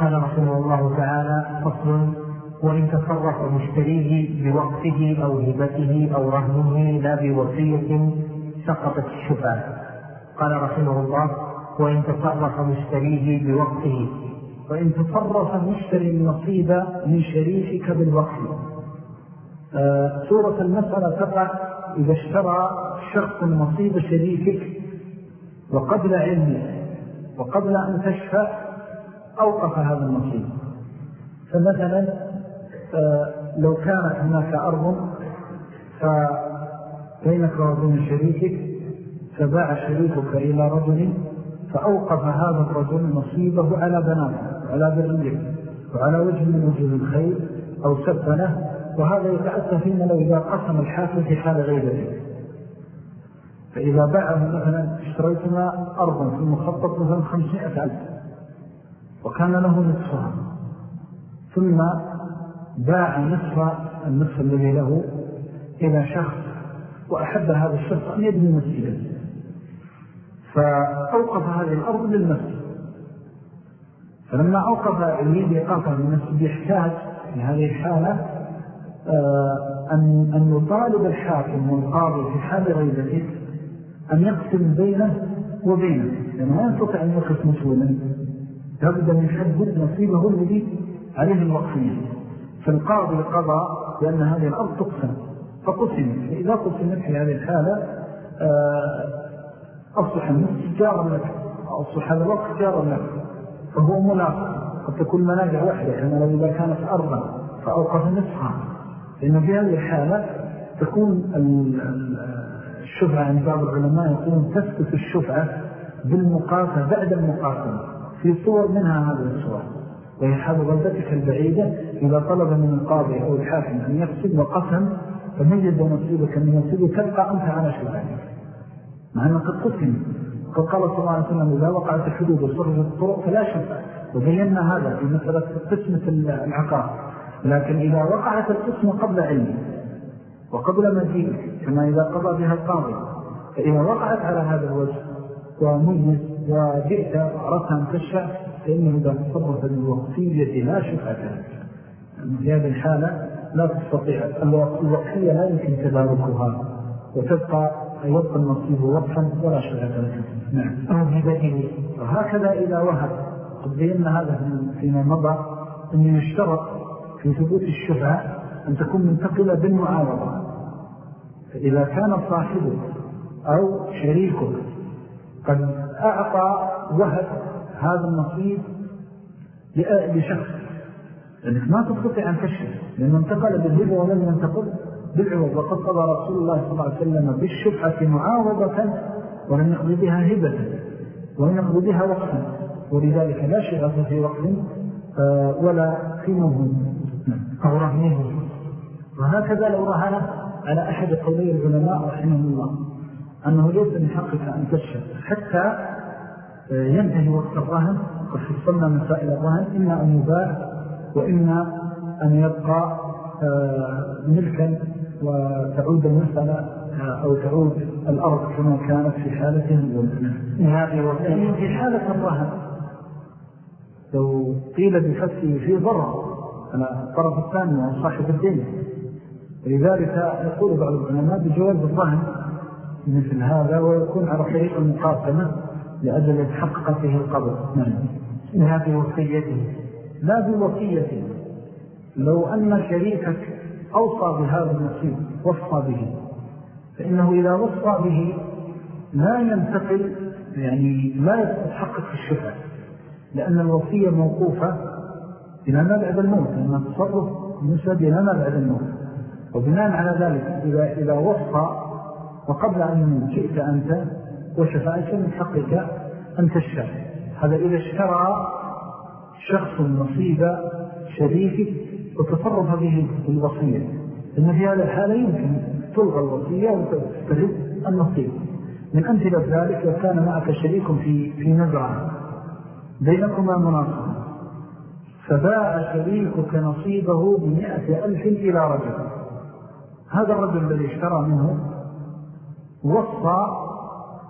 قال رحمه الله تعالى فصل وإن تصرف مشتريه بوقته أو هبته أو رهنه لا بوصية سقطت الشفعة قال رحمه الله وإن تصرف مشتريه بوقته وإن تصرف مشتري النصيب من شريكك بالوقت. آه سورة المسألة تقع إذا اشترى شخص نصيب شريكك وقبل علمه وقبل أن تشفى أوقف هذا النصيب فمثلا آه، لو كانت هناك أرض فبينك وبين شريكك فباع شريكك إلى رجل فأوقف هذا الرجل نصيبه على بناته وعلى ذريته وعلى وجه من وجه الخير أو سبنه وهذا يتأتى فيما لو إذا قسم الحاكم في حال غيبته. فإذا باعه مثلا اشتريتنا أرضا في المخطط مثلا خمسمائة ألف. وكان له نصفها ثم باع نصف النصف الذي له إلى شخص وأحب هذا الشخص أن يبني مسجدا. فأوقف هذه الأرض للمسجد. فلما أوقف يريد إيقافها للمسجد يحتاج في هذه الحالة آه، أن, أن يطالب الحاكم والقاضي في حال غيبته أن يقسم بينه وبينه لأنه ما يستطيع أن يخف مسؤولا لابد من يحدد نصيبه الذي عليه الوقفية فالقاضي قضى بأن هذه الأرض تقسم فقسم فإذا قسمت في هذه الحالة آه، أصبح النصف جارا لك أصبح هذا الوقت جارا لك فهو ملاقب قد تكون مناجع واحدة كما لو إذا كانت أرضا فأوقف نصفها. لأن في هذه الحالة تكون الشفعة عند بعض العلماء يقولون تثبت الشفعة بالمقاسة بعد المقاسة في صور منها هذه الصور وهي حال غلبتك البعيدة إذا طلب من القاضي أو الحاكم أن يقسم وقسم فميز نصيبك من نصيبه تبقى أنت على شفعتك مع أنه قد قسم قد قال صلى الله عليه وسلم إذا وقعت الحدود وصرفت الطرق فلا شفع وبينا هذا في مسألة قسمة العقار لكن إذا وقعت القسمة قبل علمه وقبل مجيء كما إذا قضى بها القاضي فإذا وقعت على هذا الوجه وميز وجئت رسم تشفع فإنه إذا تصرف الوقفية لا شفعة في هذه الحالة لا تستطيع. الوقفية لا يمكن تداركها. وتبقى يبقى النصيب وقفا ولا شفعة نعم. وهكذا إذا وهب. قد بينا هذا فيما مضى أن يشترط في ثبوت الشفعة أن تكون منتقلة بالمعاوضة فإذا كان صاحبك أو شريكك قد أعطى وهب هذا النصيب لشخص. لأنك ما تستطيع أن تشرك لأنه انتقل بالهبة ولم ينتقل بالعوض. وقد قضى رسول الله صلى الله عليه وسلم بالشفعة معاوضة ولم يقضي بها هبة ولم يقضي بها وقتا. ولذلك لا شيء في وقت آه، ولا في مهم أو رهنه. وهكذا لو رهن على أحد قولي العلماء رحمه الله. أنه ليس من حقك أن تشهد. حتى آه، ينتهي وقت الرهن قد فصلنا مسائل الرهن إما أن يباع وإما أن يبقى آه، ملكا وتعود المسألة آه، أو تعود الأرض كما كانت في حالته هذه في حالة الرهن لو قيل بفتحه في ضرر على الطرف الثاني وهو صاحب الدين ولذلك يقول بعض العلماء بجواز الرهن مثل هذا ويكون على طريق المقاسمة لأجل يتحقق فيه القبض نعم. لا بوصيته لا بوصيته لو أن شريكك أوصى بهذا النصيب وصى به. فإنه إذا وصى به لا ينتقل يعني لا يتحقق الشفع لأن الوصية موقوفة إلى ما بعد الموت لأن التصرف ينسب إلى ما بعد الموت. وبناء على ذلك إذا, إذا وصى وقبل أن جئت أنت وشفاء من حقك أن تشفع هذا إذا اشترى شخص نصيب شريكك وتصرف به بالوصية إن في هذا الحالة يمكن تلغى الوصية وتستفد النصيب. من أمثلة ذلك لو كان معك شريك في, في نزرعة بينكما مناصرة فباع شريكك نصيبه بمئة ألف إلى رجل. هذا الرجل الذي اشترى منه وصى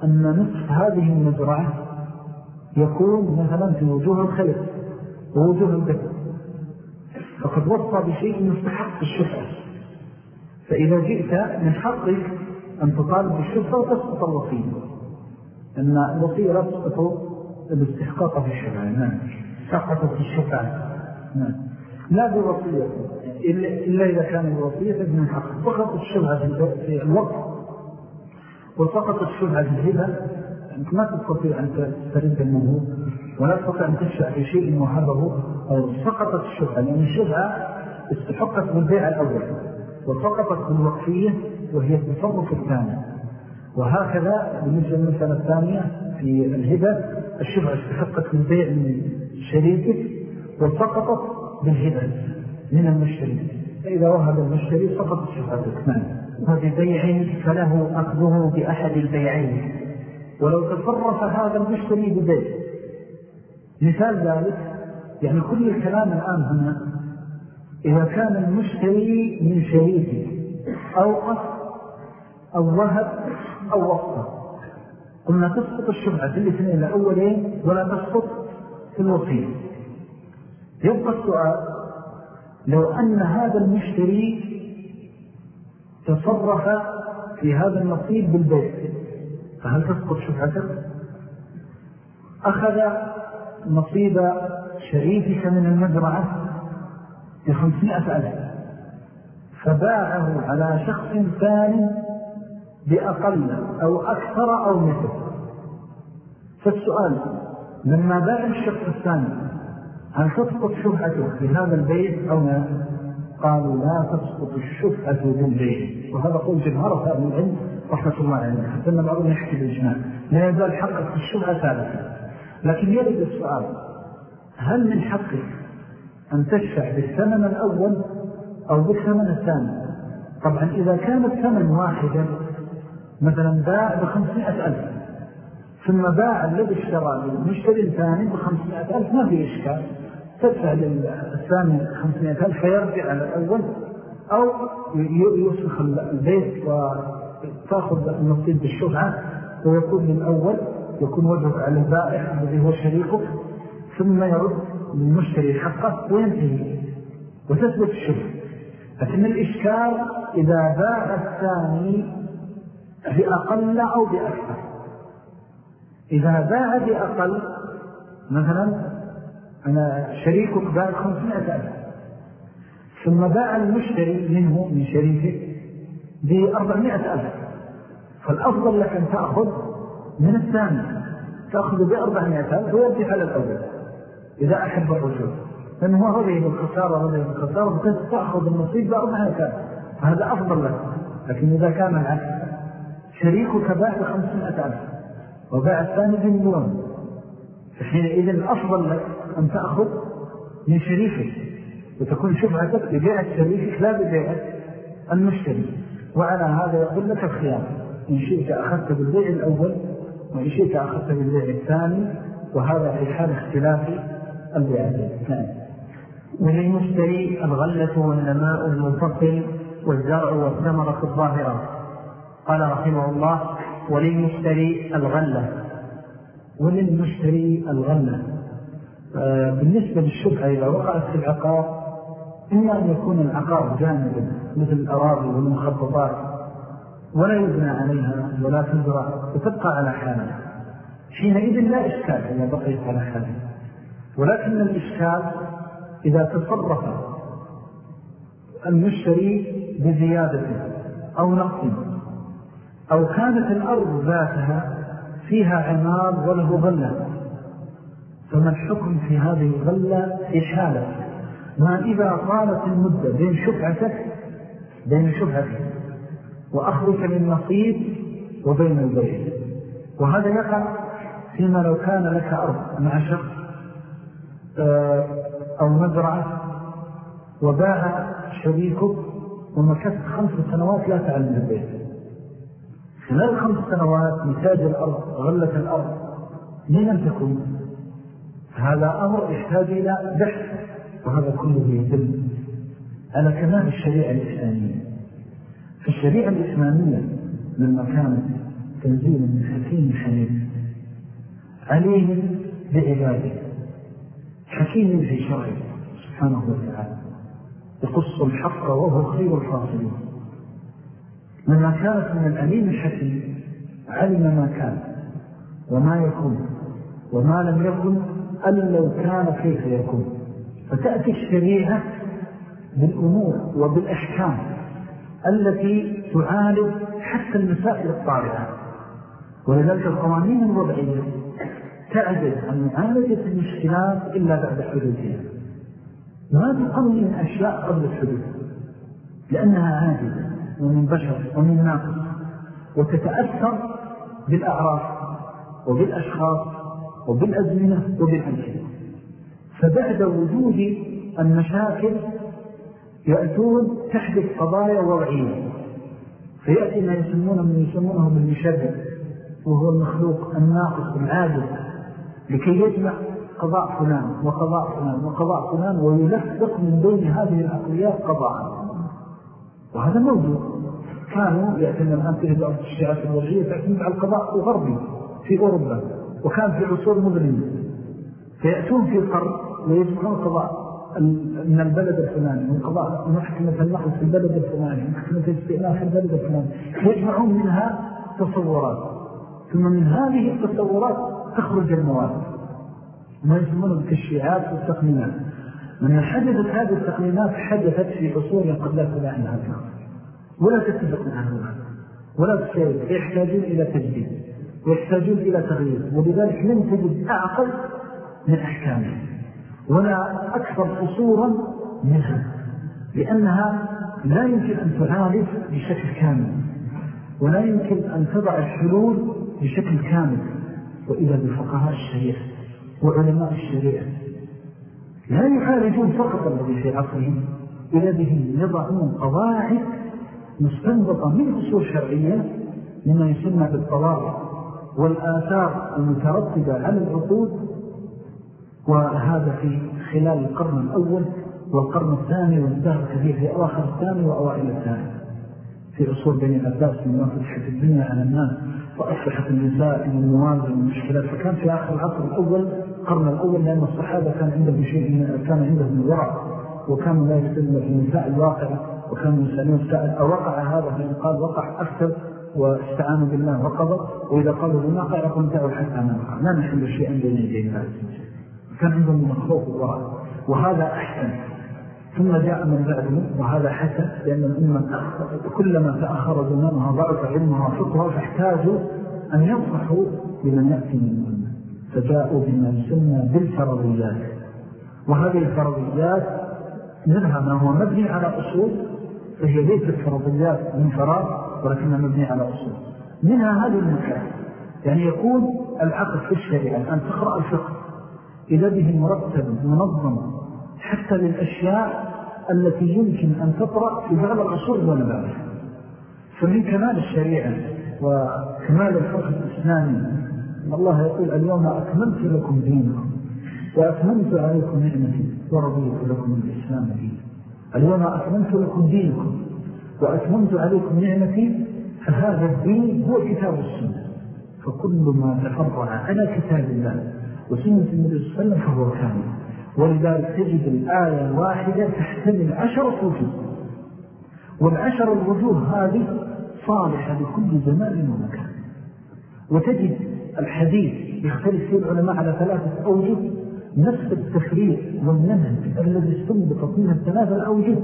أن نصف هذه المزرعة يكون مثلا في وجوه الخير ووجوه البدء فقد وصى بشيء مستحق الشفعة فإذا جئت من حقك أن تطالب بالشفعة وتسقط الوصية. أن الوصية لا تسقط الاستحقاق في الشفعة نعم. سقطت الشفعة نعم. لا بوصية. إلا إذا كان الوصية من حق سقط الشفعة في الوقت وسقط الشفعة في الهبة. أنت ما تستطيع أن تسترد الموهوب ولا تستطيع أن تشفع في شيء وهبه أو سقطت الشفعة لأن الشفعة استحقت بالبيع الأول وسقطت بالوقفية وهي التصرف الثاني. وهكذا بالنسبة للمسألة الثانية في الهبة الشفعة استحقت من بيع من شريكك وسقطت بالهبة من المشتري. فإذا وهب المشتري سقط شفعتك نعم وببيع فله أخذه بأحد البيعين. ولو تصرف هذا المشتري ببيع. مثال ذلك يعني كل الكلام الآن هنا إذا كان المشتري من شريكه أوقف أو وهب أو وقف قلنا تسقط الشبعة في الاثنين الأولين ولا تسقط في الوصية يبقى السؤال لو أن هذا المشتري تصرف في هذا النصيب بالبيع فهل تسقط شبعته أخذ نصيب شريكك من المزرعة بخمسمائة ألف فباعه على شخص ثاني بأقل أو أكثر أو مثل. فالسؤال لما باع الشخص الثاني هل تسقط شبهته في هذا البيت أو لا؟ قالوا لا تسقط الشبهة بالبيت وهذا قول جمهرة أهل العلم رحمة الله عليه. حتى أن بعضهم يحكي بالإجماع لا يزال حقك في الشبهة ثالثة لكن يرد السؤال هل من حقك أن تشفع بالثمن الأول أو بالثمن الثاني؟ طبعا إذا كان الثمن واحدا مثلا باع بخمسمائة ألف ثم باع الذي اشترى للمشتري الثاني بخمسمائة ألف ما في إشكال. تدفع للثاني خمسمائة ألف فيرجع على الأول أو يسخ البيت وتأخذ النصيب بالشفعة ويكون للأول يكون وجهك على البائع الذي هو شريكك ثم يرد للمشتري حقه وينتهي وتثبت الشبه لكن الإشكال إذا باع الثاني بأقل أو بأكثر. إذا باع بأقل مثلا أنا شريكك باع خمسمائة ألف. ثم باع المشتري منه من شريكه بأربعمائة ألف. فالأفضل لك أن تأخذ من الثاني. تأخذ بأربعمائة ألف ويرجع على الأول. إذا أحب الرجوع لأنه هو رضي بالخسارة رضي بالخسارة تأخذ النصيب بأربعمائة ألف. فهذا أفضل لك. لكن إذا كان العكس شريكك باع بخمسمائة ألف. وباع الثاني بمليون. فحينئذ الأفضل لك أن تأخذ من شريكك وتكون شفعتك ببيع شريكك لا ببيع المشتري. وعلى هذا يقول لك الخيار إن شئت أخذت بالبيع الأول وإن شئت أخذت بالبيع الثاني وهذا في حال اختلاف البيعتين نعم. وللمشتري الغلة والنماء المنفصل والزرع والثمرة الظاهرة. قال رحمه الله وللمشتري الغلة وللمشتري الغلة. بالنسبة للشبهة إذا وقعت في العقار إما أن يكون العقار جانبا مثل الأراضي والمخططات ولا يبنى عليها ولا تزرع وتبقى على حالها. حينئذ لا إشكال إذا بقيت على حالها. ولكن الإشكال إذا تصرف المشتري بزيادته أو نقصه أو كانت الأرض ذاتها فيها عمار وله غلة فما الحكم في هذه الغلة إشالة ما إذا طالت المدة بين شفعتك بين شفعتك وأخذك من نصيب وبين البيت. وهذا يقع فيما لو كان لك أرض مع شخص آه، أو مزرعة وباع شريكك ومكثت خمس سنوات لا تعلم البيت. خلال خمس سنوات نتاج الأرض غلة الأرض لمن تكون هذا أمر يحتاج إلى بحث وهذا كله يدل على كمال الشريعة الإسلامية. الشريعة الإسلامية لما كانت تنزيل من حكيم حميد عليهم بعباده حكيم في شرعه سبحانه وتعالى يقص الحق وهو خير الفاصلين لما كانت من الأمين الحكيم علم ما كان وما يكون وما لم يكن أن لو كان كيف يكون. فتأتي الشريعة بالأمور وبالأحكام التي تعالج حتى المسائل الطارئة. ولذلك القوانين الوضعية تعجز عن معالجة المشكلات إلا بعد حدوثها ما تقنن أشياء قبل الحدوث لأنها عاجزة ومن بشر ومن ناقص وتتأثر بالأعراف وبالأشخاص وبالأزمنة وبالأمثلة. فبعد وجود المشاكل يأتون تحدث قضايا وضعية فيأتي ما يسمونه من يسمونه بالمشبه وهو المخلوق الناقص العاجز لكي يجمع قضاء فلان وقضاء فلان وقضاء فلان ويلفق من بين هذه العقليات قضاء. وهذا موجود. كانوا يأتون الآن تجد أرض الشيعات الوضعية تعتمد على القضاء الغربي في أوروبا. وكان في عصور مظلمة فيأتون في القرن ويجمعون قضاء من البلد الفلاني من قضاء محكمة النقل في البلد الفلاني محكمة الاستئناف في البلد الفلاني. يجمعون منها تصورات. ثم من هذه التصورات تخرج المواد ما يسمونه بالتشريعات والتقنينات. من حدثت هذه التقنينات حدثت في عصور قد لا عنها ولا تتفق معها ولا تشارك. يحتاجون إلى تجديد. ويحتاجون إلى تغيير ولذلك لم تجد أعقل من أحكامه ولا أكثر قصورا منها لأنها لا يمكن أن تعالج بشكل كامل ولا يمكن أن تضع الحلول بشكل كامل وإذا بفقهاء الشريعة وعلماء الشريعة لا يعالجون فقط الذي في عصرهم إذا بهم يضعون قواعد مستنبطة من أصول شرعية مما يسمى بالطوارئ والآثار المترتبة على العقود وهذا في خلال القرن الأول والقرن الثاني وانتهى كثير في أواخر الثاني وأوائل الثاني. في عصور بني العباس لما فتحت الدنيا على الناس وأصبحت النساء من الموازن والمشكلات. فكان في آخر العصر الأول القرن الأول لأن الصحابة كان عندهم شيء كان عندهم الورع وكانوا لا يسلم في النساء الواقع وكانوا يسألون السائل. أوقع هذا فإن قال وقع أكثر واستعانوا بالله وقضى وإذا قالوا بما يقول دعوا حتى نوقع لا نحل شيئا بين يدي الناس كان عندهم من الخوف والورع وهذا أحسن. ثم جاء من بعده وهذا حسن لأن الأمة كلما تأخر زمانها ضعف علمها وفقها فاحتاجوا أن ينصحوا لمن يأتي من الأمة. فجاءوا بما يسمى بالفرضيات. وهذه الفرضيات منها ما هو مبني على أصول فهي ليست فرضيات من فراغ. ولكنها مبني على أصول. منها هذه المكان يعني يكون العقل في الشريعة أن تقرأ الفقه. إذا به مرتب منظم حتى للأشياء التي يمكن أن تطرأ في بعض دون ذلك فمن كمال الشريعة وكمال الفقه الإسلامي الله يقول اليوم أكملت لكم دينكم وأكملت عليكم نعمتي ورضيت لكم الإسلام دين اليوم أكملت لكم دينكم وأكملت عليكم نعمتي فهذا الدين هو كتاب السنة. فكل ما تفرع على كتاب الله وسنة النبي صلى الله عليه وسلم فهو كامل. ولذلك تجد الآية الواحدة تحتمل عشرة وجوه. والعشر الوجوه هذه صالحة لكل زمان ومكان. وتجد الحديث يختلف فيه العلماء على ثلاثة أوجه. نفس التفريق والنهج الذي استنبطت منها الثلاثة الأوجه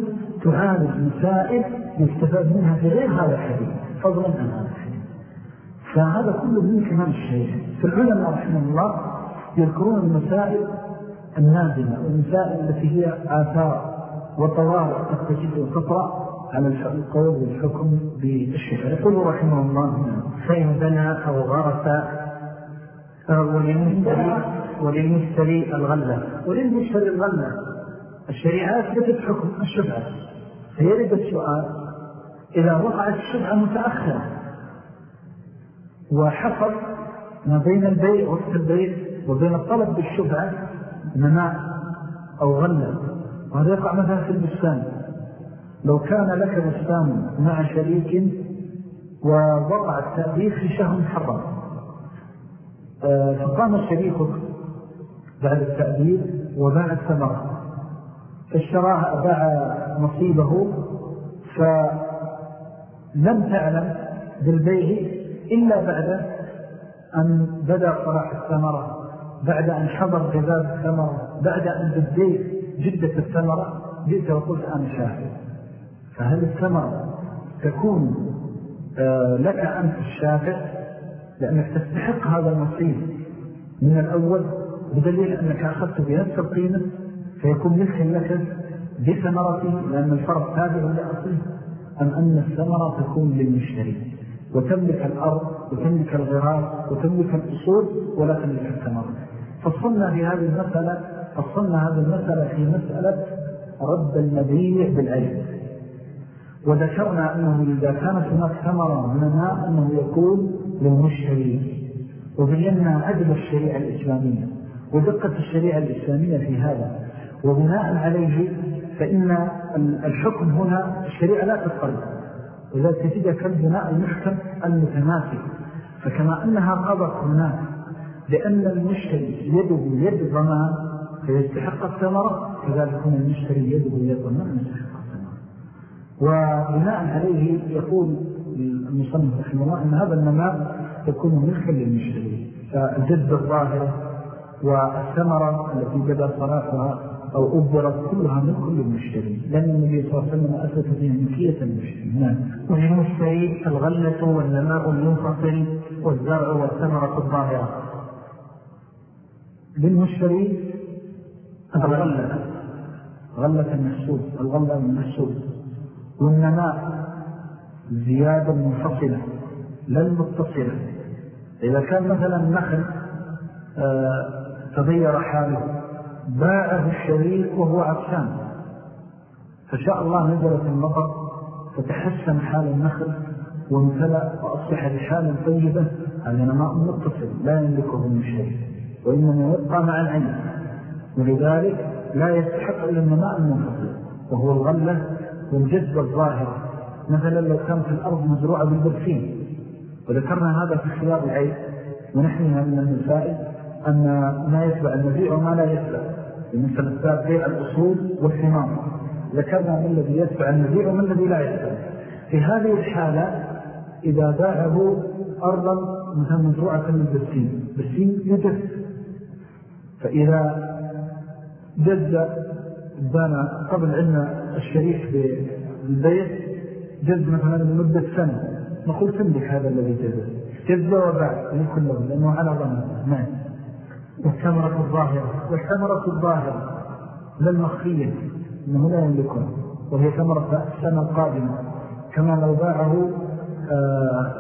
تعالج مسائل يستفاد منها في غير هذا الحديث. فضلا عن هذا الحديث. فهذا كله من كمان الشيء في العلماء رحمه الله يذكرون المسائل النازلة والمسائل التي هي آثار وطوارئ تجد وتطرأ على القول والحكم بالشفاء يقول رحمه الله فإن بنى أو غرس وللمشتري الغلة. وللمشتري الغلة. الشريعة أثبتت حكم الشفعة فيرد السؤال إذا وقعت الشفعة متأخرة وحصل ما بين البيع وقت البيع وبين الطلب بالشفعة نماء أو غلة وهذا يقع مثلا في البستان. لو كان لك بستان مع شريك ووقع التأليف في شهر محرم آه، فقام شريكك بعد التأديب وباع الثمرة. فاشتراها باع نصيبه فلم تعلم بالبيع إلا بعد أن بدأ صلاح الثمرة بعد أن حضر جذاب الثمرة بعد أن بديت جدة الثمرة جئت وقلت أنا شاهد. فهل الثمرة تكون آه، لك أنت الشافع؟ لأنك تستحق هذا النصيب من الأول بدليل أنك أخذت بنفس القيمة. فيكون ملكا لك بثمرته لأن الفرق تابع لأصله أم أن الثمرة تكون للمشتري. وتملك الأرض وتملك الغراس وتملك الأصول ولا تملك الثمرة. فصلنا في هذه المسألة فصلنا هذه المسألة في مسألة رد المبيع بالعين وذكرنا أنه إذا كانت هناك ثمرة الماء أنه يكون للمشتري. وبينا عدل الشريعة الإسلامية. ودقة الشريعة الإسلامية في هذا. وبناء عليه فإن الحكم هنا الشريعة لا تتقلب وإذا تجد كالبناء المحكم المتماسك فكما أنها قضت هناك لأن المشتري يده يد ضمان فيستحق الثمرة كذلك هنا المشتري يده يد ضمان يستحق الثمرة. وبناء عليه يقول المصنف رحمه الله أن هذا النماء يكون ملكا للمشتري. فالجد الظاهرة والثمرة التي بدأ صلاحها أو أبرت كلها من كل المشتري لأن النبي صلى الله عليه وسلم أثبت فيها ملكية المشتري نعم وللمشتري الغلة والنماء المنفصل والزرع والثمرة الظاهرة. للمشتري الغلة. غلة المحسوب. الغلة المحسوب. والنماء زيادة منفصلة. لا المتصلة. إذا كان مثلا النخل آه، تغير حاله. باعه الشريك وهو عطشان. فشاء الله نزلت المطر فتحسن حال النخل وامتلأ وأصبح بحال طيبة هذا نماء متصل لا يملكه من شيء وإنما يبقى مع العين. ولذلك لا يستحق إلا النماء المنفصل وهو الغلة والجذبة الظاهرة مثلا لو كانت الأرض مزروعة بالبرسين وذكرنا هذا في خلال العين ونحنها من المسائل أن ما يتبع المبيع وما لا يتبع. مثل الباب بيع الأصول والثمار ذكرنا ما الذي يتبع المبيع وما الذي لا يتبع في هذه الحالة إذا باعه أرضا مثلا مزروعة من بالسين بالسين يجف فإذا جز بان قبل عنا الشريك بالبيع جز مثلا لمدة سنة. نقول تملك هذا الذي جز جز وباع لكل لأنه على ظنه. نعم. والثمرة الظاهرة. والثمرة الظاهرة. لا المخفية إنه لا يملكها. وهي ثمرة السنة القادمة. كما لو باعه آه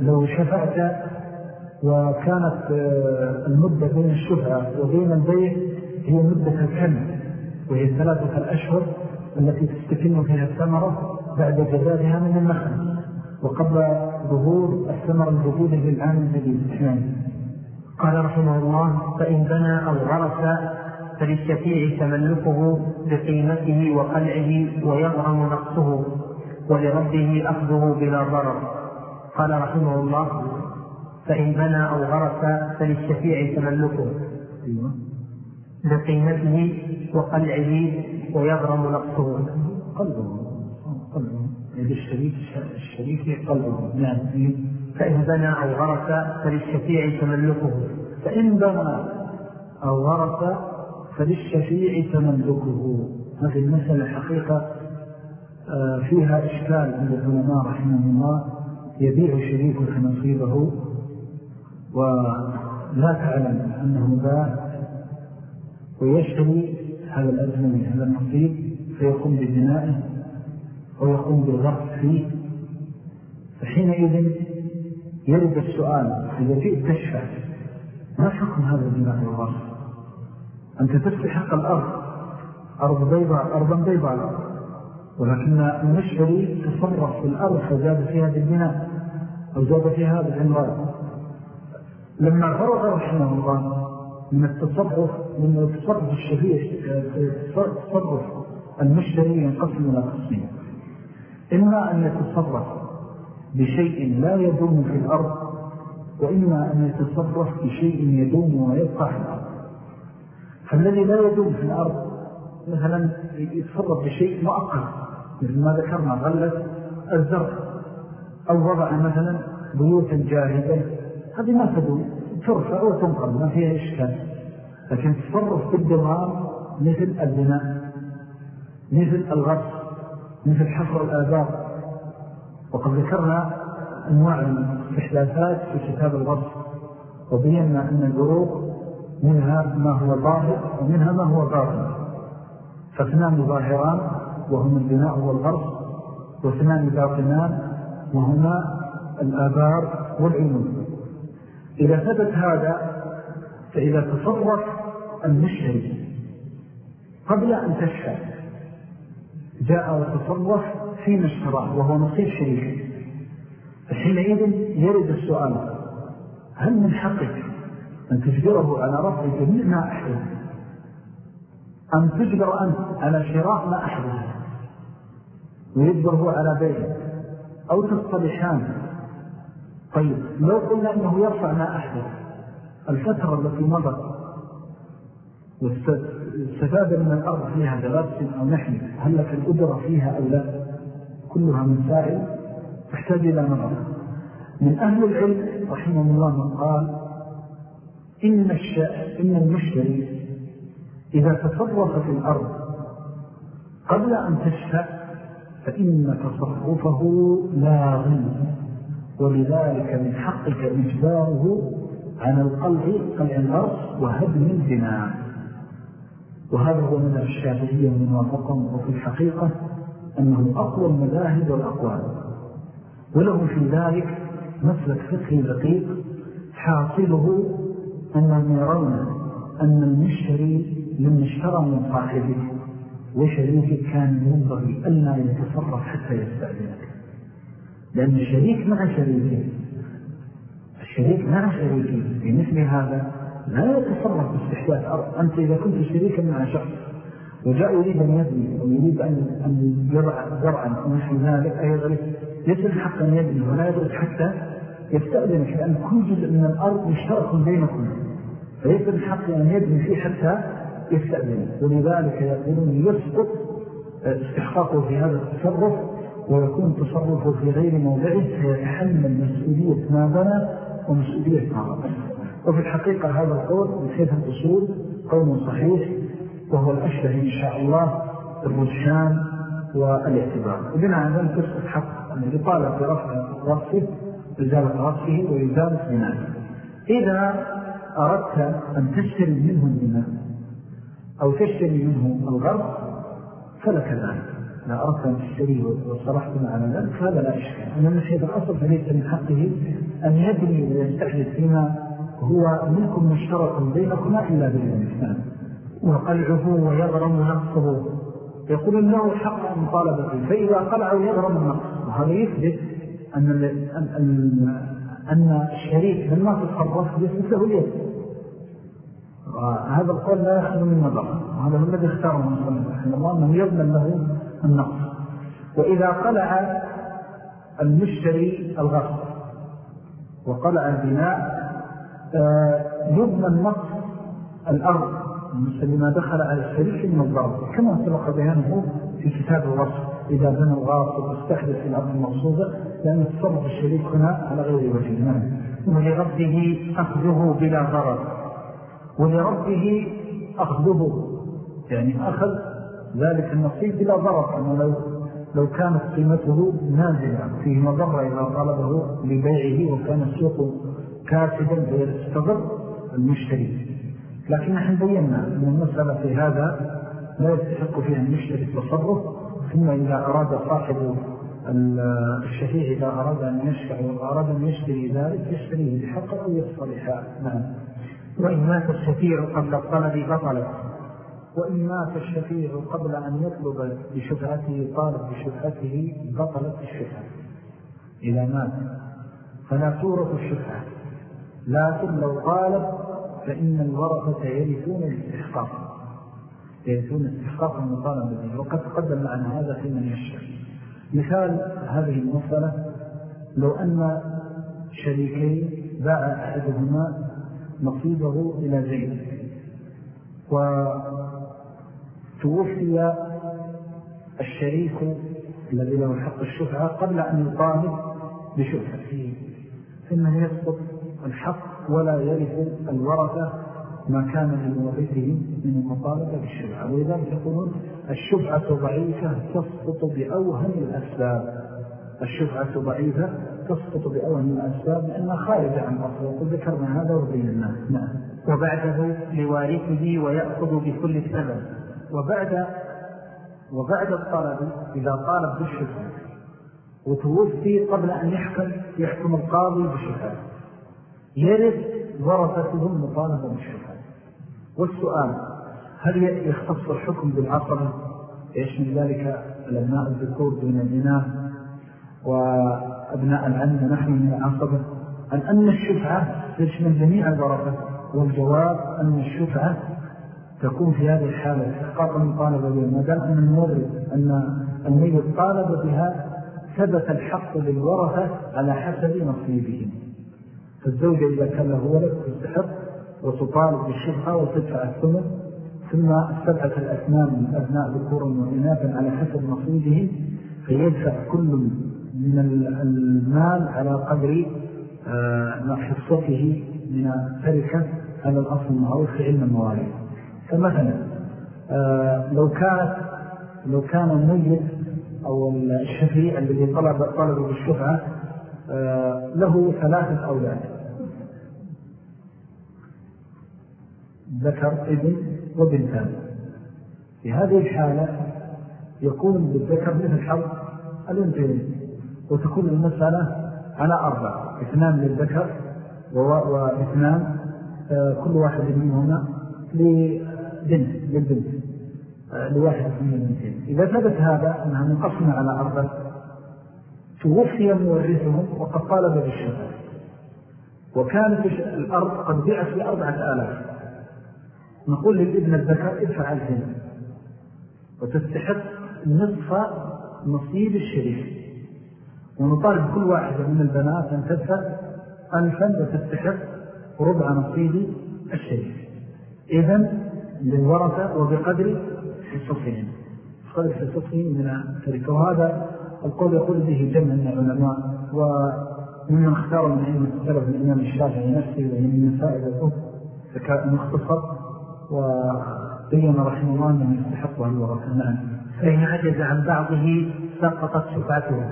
لو شفعت وكانت آه المدة بين الشفعة وبين البيع هي مدة الكم. وهي ثلاثة الأشهر التي تستكن فيها الثمرة بعد جزالها من النخل. وقبل ظهور الثمر الجديد للعام الجديد. قال رحمه الله فإن بنى أو غرس فللشفيع تملكه بقيمته وقلعه ويغرم نقصه ولربه أخذه بلا ضرر. قال رحمه الله فإن بنى أو غرس فللشفيع تملكه بقيمته وقلعه ويغرم نقصه. قلبه قلبه. الشريك الشريك قلبه. نعم. فإن بنى أو غرس فللشفيع تملكه. فإن بنى أو غرس فللشفيع تملكه. هذه المسألة حقيقة آه، فيها إشكال عند العلماء رحمه الله. يبيع شريكك نصيبه ولا تعلم أنه باع ويشتري هذا الأزمني هذا النصيب فيقوم ببنائه ويقوم بالغرس فيه. فحينئذ يرد السؤال إذا جئت تشفع ما حكم هذا البناء والغرس أنت تستحق الأرض أرض بيضاء أرضا بيضاء ولكن المشتري تصرف في الأرض فزاد فيها بالبناء أو زاد فيها بالعنوان. لما فرغ رحمه الله من التصرف من التصرف الشفيع تصرف المشتري ينقسم إلى قسمين إما أن يتصرف بشيء لا يدوم في الأرض وإما أن يتصرف بشيء يدوم ويبقى في الأرض. فالذي لا يدوم في الأرض مثلا يتصرف بشيء مؤقت مثل ما ذكرنا غلة الزرع أو وضع مثلا بيوتا جاهزة. هذه ما تدوم ترفع وتنقل ما فيها إشكال. لكن تصرف بالدوام مثل البناء مثل الغرس مثل حفر الآبار وقد ذكرنا أنواع الاستحداثات في كتاب الغرس وبينا أن البروق منها ما هو ظاهر ومنها ما هو باطن. فاثنان ظاهران وهما البناء والغرس واثنان باطنان وهما الآبار والعلوم إذا ثبت هذا فإذا تصرف المشتري قبل أن تشفى جاء وتصرف فيما اشتراه وهو نصيب شريك. فحينئذ يرد السؤال هل من حقك أن تجبره على رفع جميع ما أحدث أم تجبر أنت على شراء ما أحدث ويجبره على بيع أو تصطلحان طيب لو قلنا أنه يرفع ما أحدث الفترة التي مضت واستفاد من الأرض فيها ثلاث أو نحن هل لك الأجرة فيها أو لا؟ كلها مسائل تحتاج إلى نظر. من أهل العلم رحمه الله من قال إن, إن المشتري إذا تصرف في الأرض قبل أن تشفى فإن تصرفه لاغي ولذلك من حقك إجباره عن القلع قلع الأرض وهدم البناء. وهذا هو من الشافعية من وفقهم وفي الحقيقة أنه أقوى المذاهب والأقوال. وله في ذلك مسلك فقهي دقيق حاصله أنهم يرون أن المشتري لم اشترى من صاحبه وشريكه كان ينبغي ألا يتصرف حتى يستأذنك لأن الشريك مع شريكه الشريك مع شريكه. في مثل هذا لا يتصرف باستحداث أرض. أنت إذا كنت شريكا مع شخص وجاء يريد أن يبني أو يريد أن يضع زرعا مثل ذلك أيضا يجب الحق أن يبني ولا يدرك حتى يستأذنك لأن كل جزء من الأرض مشترك بينكم. فيجب الحق أن يبني فيه حتى يستأذن. ولذلك يقولون يسقط استحقاقه في هذا التصرف ويكون تصرفه في غير موضعه فيتحمل مسؤولية ما بنى ومسؤولية ما رأى. وفي الحقيقة هذا القول من حيث الأصول قول صحيح وهو الأشبه إن شاء الله الرجحان والاعتبار. وبناء ذلك تسقط حق أن يطالب برفع رأسه إزالة رأسه وإزالة بناءه إذا أردت أن تشتري منه البناء أو تشتري منه الغرب فلك ذلك. لا أردت أن تشتريه وصرحت على ذلك فهذا لا إشكال. أما النشيط الأصل فليس من حقه أن يبني ويستحدث فيما هو ملك مشترك بينكما إلا بالإنسان. وقلعه ويغرم نقصه يقول له حق مطالبته فإذا قلعه يغرم النقص وهذا يثبت أن, أن, أن الشريك لما تصرف يثبت له اليد. هذا القول لا يأخذ من نظر. وهذا هو الذي اختاره من رحمه الله أنه يضمن له النقص. وإذا قلع المشتري الغصب وقلع البناء آه، يضمن نقص الأرض. لما دخل على الشريك من الضرب كما سبق بيانه في كتاب الوصف إذا بنى الغاصب واستحدث الأرض المقصودة لأن تصرف الشريك هنا على غير وجه نعم ولربه أخذه بلا ضرر. ولربه أخذه يعني أخذ ذلك النصيب بلا ضرر أنه لو, لو كانت قيمته نازلة فيه مضر إذا طلبه لبيعه وكان السوق كاسدا فيستضر المشتري. لكن نحن بينا أن المسألة في هذا لا يستحق فيها المشتري التصرف ثم إذا أراد صاحب الشفيع إذا أراد أن يشفع وأراد أن يشتري ذلك يشتريه بحق أو يصطلحا نعم. وإن مات الشفيع قبل الطلب بطلت وإن مات الشفيع قبل أن يطلب بشفعته طالب بشفعته بطلت الشفعة إذا مات فلا تورث الشفعة لكن لو طالب فإن الورثة يرثون الاستحقاق. يرثون الاستحقاق المطالب به وقد تقدم معنا هذا في من يشفع مثال هذه المسألة لو أن شريكين باع أحدهما نصيبه إلى زيد وتوفي الشريك الذي له حق الشفعة قبل أن يطالب بشفعته. فإنه يسقط الحق ولا يرث الورثة ما كان لمورثه من المطالبة بالشفعة ولذلك يقولون الشفعة ضعيفة تسقط بأوهن الأسباب. الشفعة ضعيفة تسقط بأوهن الأسباب لأنها خارجة عن أصل. وقد ذكرنا هذا وبيناه نعم. وبعده لوارثه ويأخذ بكل الثمن. وبعد وبعد الطلب إذا طالب بالشفعة وتوفي قبل أن يحكم يحكم القاضي بالشفعة يرث ورثته المطالبة بالشفعة والسؤال هل يختص الحكم بالعصر؟ يشمل ذلك؟ الأبناء الذكور دون الإناث وأبناء العلم نحن من العصبة أن أن الشفعة تشمل جميع الورثة؟ والجواب أن الشفعة تكون في هذه الحالة. إحقاق المطالبة بها ما دام أن المورد أن الميت طالب بها ثبت الحق للورثة على حسب نصيبهم. فالزوجة إذا كان له ولد تستحق وتطالب بالشفعة وتدفع الثمن ثم السبعة الأثمان من أبناء ذكورا وإناثا على حسب نصيبهم فيدفع كل من المال على قدر آه، حصته من التركة على الأصل المعروف في علم المواريث فمثلا آه، لو كانت لو كان الميت أو الشفيع الذي طلب طلب بالشفعة آه، له ثلاثة أولاد. ذكر ابن وبنتان في هذه الحالة يكون بالذكر مثل حظ الانتين وتكون المسألة على أربع اثنان للذكر واثنان آه، كل واحد منهما لبنت للبنت آه، لواحد من البنتين إذا ثبت هذا أنها منقسمة على أربع توفي مورثهم وقد طالب بالشفاء وكانت الأرض قد بيعت بأربعة آلاف. نقول للابن الذكر ادفع الفين وتستحق نصف نصيب الشريف. ونطالب كل واحدة من البنات أن تدفع ألفا وتستحق ربع نصيب الشريف. إذن للورثة وبقدر حصصهم قدر حصصهم من التركة وهذا القول يقول به جمع من العلماء وممن اختار من علم السلف الإمام الشافعي نفسه ومن مسائل الأب ذكاء مختصر. وبين رحمه الله أنه يستحقها الورثة نعم فإن عجز عن بعضه سقطت شفعته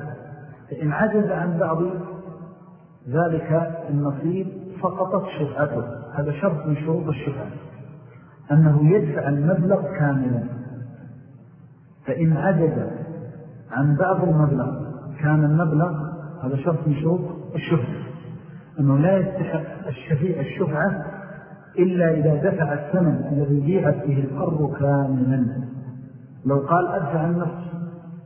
فإن عجز عن بعض ذلك النصيب سقطت شفعته هذا شرط من شروط الشفعة أنه يدفع المبلغ كاملا. فإن عجز عن بعض المبلغ كان المبلغ هذا شرط من شروط الشفعة أنه لا يستحق الشفيع الشفعة إلا إذا دفع الثمن الذي بيعت به الأرض كاملا. لو قال أدفع النصف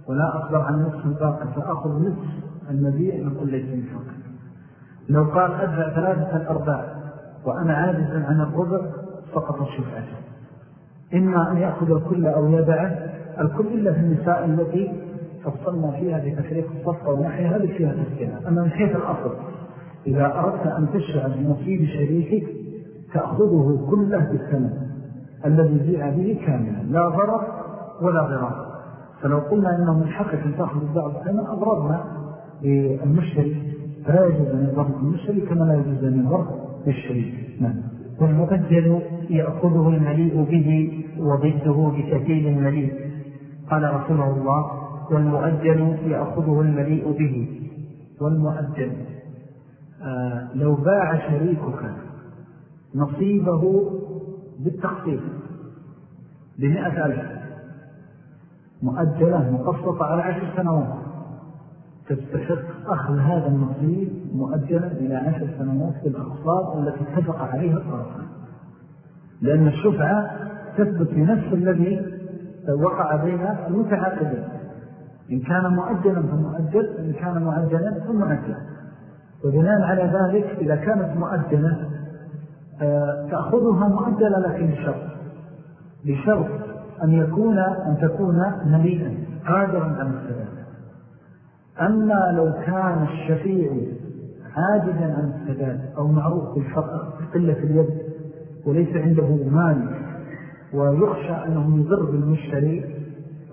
ولا أقدر عن نصف الباقة فأخذ نصف المبيع نقول ليس من لو قال أدفع ثلاثة الأرباع وأنا عاجز عن الربع فقط شفعته. إما أن يأخذ الكل أو يدعه الكل إلا في النساء التي فصلنا فيها في تفريق الصفقة ونحيها هذه فيها تسكنة أما من حيث الأصل إذا أردت أن تشعر بنصيب شريكك تأخذه كله بالثمن الذي بيع به كاملا. لا ضرر ولا ضرار. فلو قلنا إنه من حقك أن تأخذ بعض الثمن أضررنا للمشتري. فلا يجوز أن يضرب المشتري كما لا يجوز أن يضرب للشريك نعم. والمؤجل يأخذه المليء به وضده بكثير مليء. قال رحمه الله والمؤجل يأخذه المليء به. والمؤجل آه لو باع شريكك نصيبه بالتخصيص بمئة ألف. مؤجلة مقصطة على عشر سنوات. تستحق أخذ هذا النصيب مؤجلا إلى عشر سنوات بالأقصاد التي اتفق عليها الطرفان. لأن الشفعة تثبت بنفس الذي وقع بين المتعاقدين. إن كان مؤجلا فمؤجل إن كان مؤجلا فمؤجل. وبناء على ذلك إذا كانت مؤجلة تأخذها مؤجلة لكن بشرط بشرط أن يكون أن تكون مليئا قادرا عن السلام أما لو كان الشفيع عاجزا عن السداد أو معروف بالفقر بقلة اليد وليس عنده مال ويخشى أنه يضر بالمشتري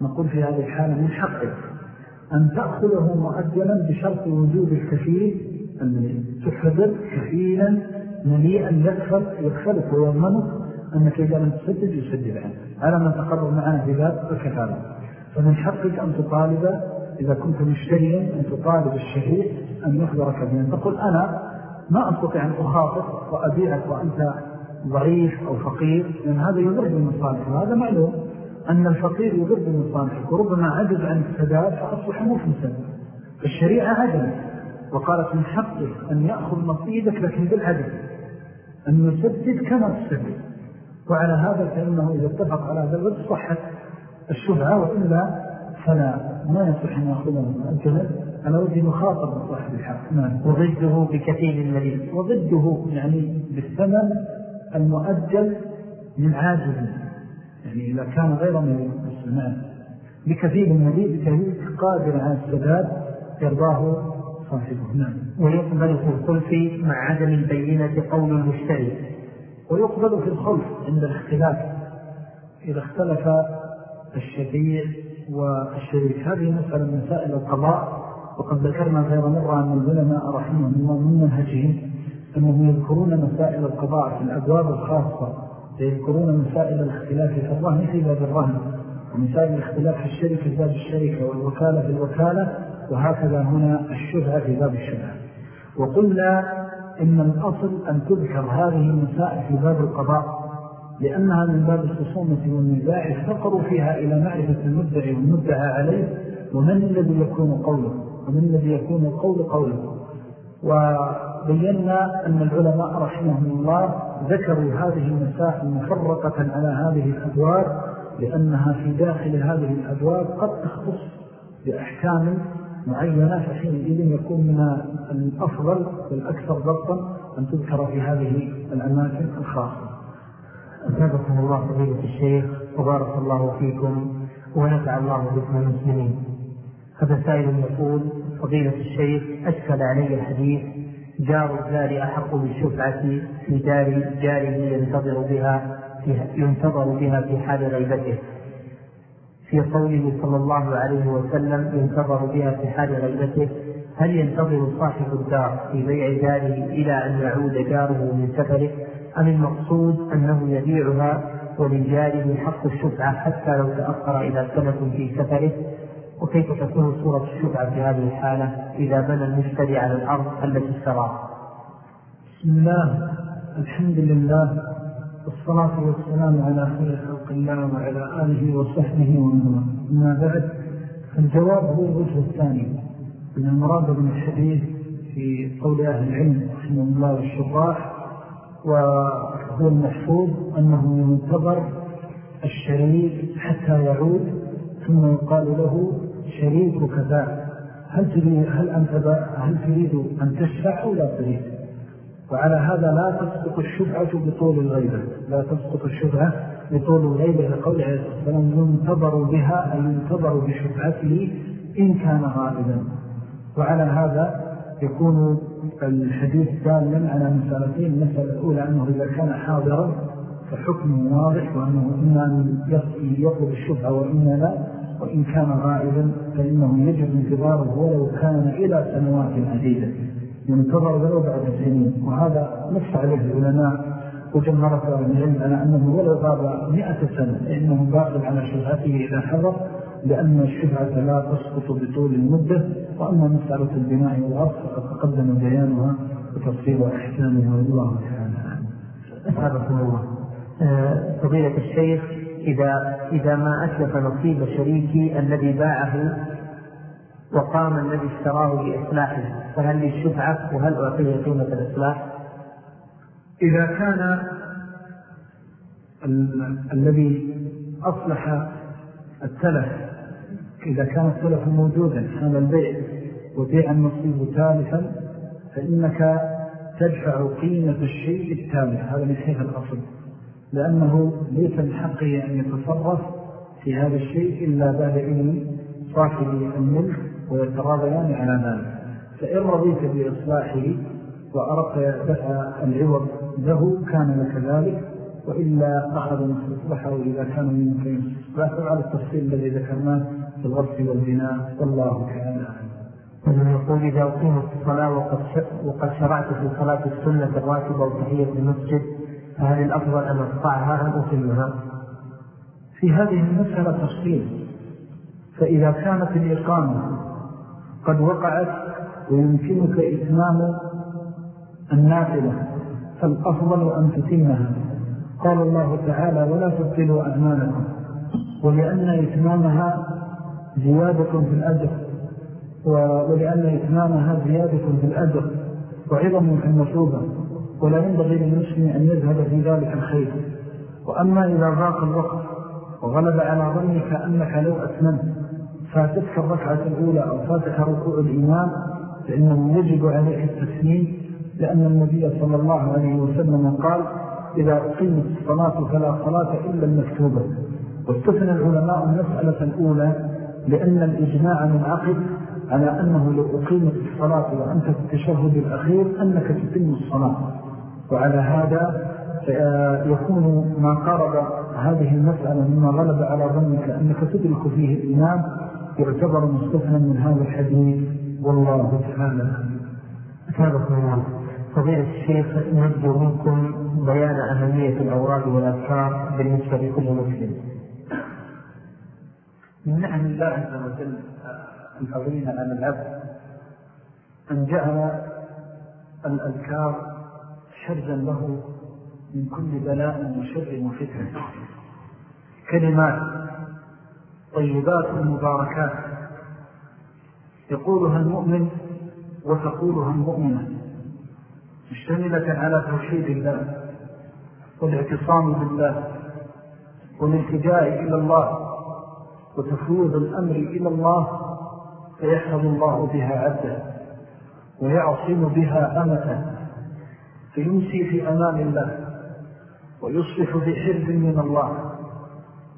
نقول في هذه الحالة من حقه. أن تأخذه مؤجلا بشرط وجود الكفيل المليء تحضر كفيلا مليئا يكفل يكفلك ويضمنك أنك إذا لم تسدد يسدد عنه على ما تقرر معنا في ذات الكفالة فمن حقك أن تطالب إذا كنت مشتريا أن تطالب الشهيد أن يخبرك بأن تقول أنا ما أستطيع أن أخاطر وأبيعك وأنت ضعيف أو فقير لأن هذا يضر بالمصالح وهذا معلوم أن الفقير يضر بالمصالح وربما عجز عن السداد فأصبح مفلسا. الشريعة عدل وقالت من حقه أن يأخذ نصيبك لكن بالعدل أن يسدد كما تسدد وعلى هذا فإنه إذا اتفق على ذلك صحت الشبعة وإلا فلا ما يصح أن يأخذه مؤجلا على وجه مخاطر بصاحب الحق. نعم. وضده بكثير المليء وضده يعني بالثمن المؤجل من عاجز. يعني إذا كان غير بالسماء بكثير المليء بكثير قادر على السداد يرضاه صاحبه. نعم. ويقبل في الخلف مع عدم البينة قول المشتري. ويقبل في الخلف عند الاختلاف. إذا اختلف الشفيع والشريك. هذه مسألة من مسائل القضاء. وقد ذكرنا غير مرة أن العلماء رحمهم الله من منهجهم أنهم يذكرون مسائل القضاء في الأبواب الخاصة. يذكرون مسائل الاختلاف في الرهن. في باب الرهن. ومسائل الاختلاف في الشركة في باب الشركة والوكالة في الوكالة. وهكذا هنا الشبهة في باب الشبهة. وقلنا إن الأصل أن تذكر هذه المسائل في باب القضاء لأنها من باب الخصومة والنزاع افتقروا فيها إلى معرفة المدعي والمدعى عليه ومن الذي يكون قوله؟ ومن الذي يكون القول قوله؟ وبينا أن العلماء رحمهم الله ذكروا هذه المسائل مفرقة على هذه الأدوار لأنها في داخل هذه الأدوار قد تختص بأحكام معينة فحينئذ يكون من الأفضل والأكثر ضبطا أن تذكر في هذه الأماكن الخاصة. أثابكم الله فضيلة الشيخ وبارك الله فيكم ونفع الله بكم المسلمين. هذا سائل يقول فضيلة الشيخ أشكل علي الحديث جار الدار أحق بالشفعة في دار جاره ينتظر بها ينتظر بها في حال غيبته. في قوله صلى الله عليه وسلم ينتظر بها في حال غيبته هل ينتظر صاحب الدار في بيع داره إلى أن يعود جاره من سفره؟ أم المقصود أنه يبيعها ولجاره حق الشفعة حتى لو تأخر إلى سنة في سفره؟ وكيف تكون صورة الشفعة في هذه الحالة إذا بنى المشتري على الأرض التي اشتراها بسم الله الحمد لله والصلاة والسلام على خير خلق الله وعلى آله وصحبه ومن أما بعد فالجواب هو الوجه الثاني. من المراد من الحديث في قول أهل العلم رحمه الله والشراح وهو المحفوظ أنه ينتظر الشريك حتى يعود ثم يقال له شريكك ذا هل تريد, هل أنت هل تريد أن تشفع أو لا تريد؟ وعلى هذا لا تسقط الشفعة بطول الغيبة. لا تسقط الشفعة بطول الغيبة لقول الصلاة والسلام ينتظر بها أي ينتظر بشفعته إن كان غائبا. وعلى هذا يكون الحديث دالا على مسألتين. المسألة الأولى أنه إذا كان حاضرا فحكمه واضح وأنه إما أن يطلب الشفعة وإما لا. وإن كان غائبا فإنه يجب انتظاره ولو كان إلى سنوات عديدة. ينتظر ولو بعد سنين وهذا نص عليه العلماء وجمهرة العلم على أنه ولو غاب مئة سنة فإنه باقل على شفعته إذا حضر لأن الشفعة لا تسقط بطول المدة وأما مسألة البناء والأرض فقد تقدم بيانها وتفصيل أحكامها والله تعالى أسابقكم الله. آه، فضيلة الشيخ إذا, إذا ما أسلف نصيب شريكي الذي باعه وقام الذي اشتراه بإصلاحه فهل لي الشفعة وهل أعطيه قيمة الإصلاح؟ إذا كان الذي أصلح التلف إذا كان التلف موجودا هذا البيع وبيع النصيب تالفا فإنك تدفع قيمة الشيء التالف. هذا من حيث الأصل. لأنه ليس من حقه أن يتصرف في هذا الشيء إلا بعد علم صاحب الملك ويتراضيان على ذلك. فإن رضيت بإصلاحه وأردت دفع العوض له كان لك ذلك. وإلا أخذ مستصبحه إذا كان كيس لا على التفصيل الذي ذكرناه في الغرف والبناء والله تعالى ومن يقول إذا أقيمت الصلاة وقد, وقد شرعت في صلاة السنة الراتبة وتحية المسجد فهل الأفضل أن أقطعها أم أتمها؟ في هذه المسألة تفصيل. فإذا كانت الإقامة قد وقعت ويمكنك إتمام النافلة فالأفضل أن تتمها. قال الله تعالى ولا تبطلوا أعمالكم ولأن إتمامها زيادة في الأجر ولأن إتمامها زيادة في الأجر وعظم في المصوبة ولا ينبغي للمسلم أن يذهب في ذلك الخير. وأما إذا ضاق الوقت وغلب على ظنك أنك لو أتمنت فاتتك الركعة الأولى أو فاتك ركوع الإمام فإنه يجب عليك التسليم لأن النبي صلى الله عليه وسلم قال إذا أقيمت الصلاة فلا صلاة إلا المكتوبة. واستثنى العلماء المسألة الأولى لأن الإجماع من عقد على أنه لو أقيمت الصلاة وأنت في التشهد الأخير أنك تتم الصلاة. وعلى هذا يكون ما قرب هذه المسألة مما غلب على ظنك أنك تدرك فيه الإمام يعتبر مستثنى من هذا الحديث. والله تعالى أتابكم الله. فضيلة الشيخ نرجو منكم بيان أهمية الأوراد والأذكار بالنسبة لكل مسلم. من نعم الله عز وجل العظيم على العبد أن جعل الأذكار حرزا له من كل بلاء وشر وفتن. كلمات طيبات مباركات. يقولها المؤمن وتقولها المؤمنة. مشتملة على توحيد الله والاعتصام بالله والالتجاء إلى الله وتفويض الأمر إلى الله فيحفظ الله بها عبده ويعصم بها أمته فيمسي في أمان الله ويصبح في حرب من الله.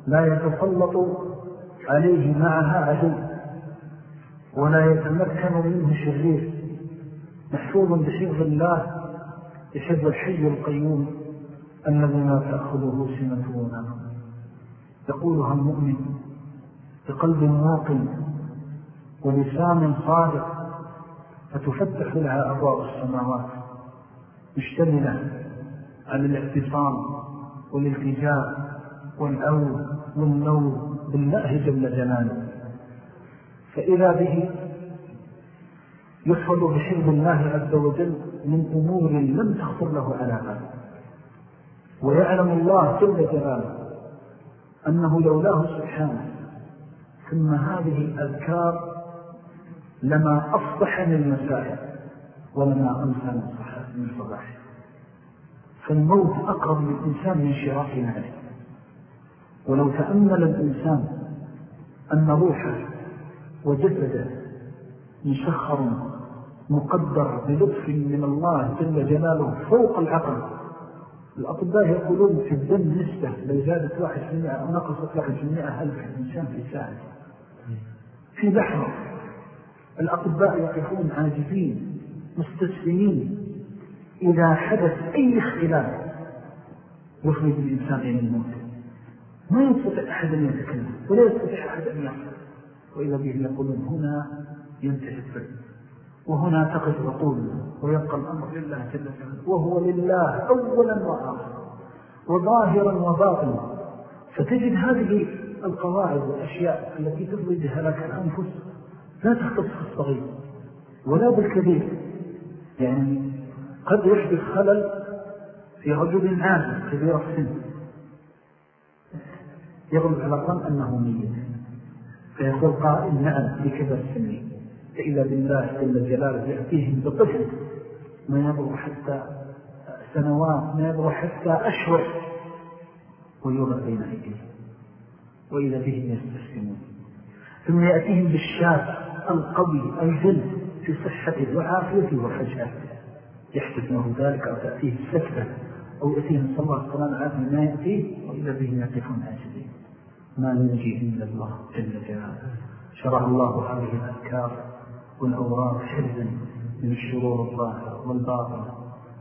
لا يتسلط عليه معها عدو. ولا يتمكن منه شرير. محفوظ بحفظ الله بحفظ الحي القيوم الذي ما تأخذه سنة ونام يقولها المؤمن بقلب موقن ولسان صادق؟ فتفتح لها أبواب السماوات. مشتملة على الاعتصام والالتجاء والأول والنور بالله جل جلاله. فإذا به يحفظ بحفظ الله عز وجل من أمور لم تخطر له على ذلك ويعلم الله جل جلاله أنه لولاه سبحانه. ثم هذه الأذكار لما أصبح من مساء ولما أمسى من صباح. فالموت أقرب للإنسان من شراك ماله. ولو تأمل الإنسان أن روحه وجسده مسخر مقدر بلطف من الله جل جلاله فوق العقل. الأطباء يقولون في الدم نسبة في المئة أو نقصت واحد في المئة ألف الإنسان في ساعة. في لحظة الأطباء يقفون عاجزين مستسلمين. إذا حدث أي اختلاف يخرج الإنسان إلى الموت. ما يستطيع أحد أن يتكلم ولا يستطيع أحد أن يقف وإذا به يقولون هنا ينتهي الفرق وهنا تقف عقول ويبقى الأمر لله جل جلاله وهو لله أولا وآخرا وظاهرا وباطنا. فتجد هذه القواعد والأشياء التي تفضي بهلاك الأنفس لا تختص الصغير ولا بالكبير. يعني قد يحدث خلل في رجل عام كبير السن. يغلب على ظن أنه ميت. فيقول قائل نعم لكبر السن. فإذا بالله جل جلاله يأتيهم بطفل ما يبلغ حتى سنوات ما يبلغ حتى أشهر. ويوضع بين أيديهم. وإذا بهم يستسلمون. ثم يأتيهم بالشاب القوي الجل في صحته وعافيته وفجأة يحدث ذلك أو تأتيه السكتة أو يأتيه صلى الله عليه وسلم ما يأتيه وإذا بهم يقفون عاجزين ما ينجي إلا الله جل جلاله. شرع الله هذه الأذكار والأوراق حرزا من الشرور الظاهرة والباطنة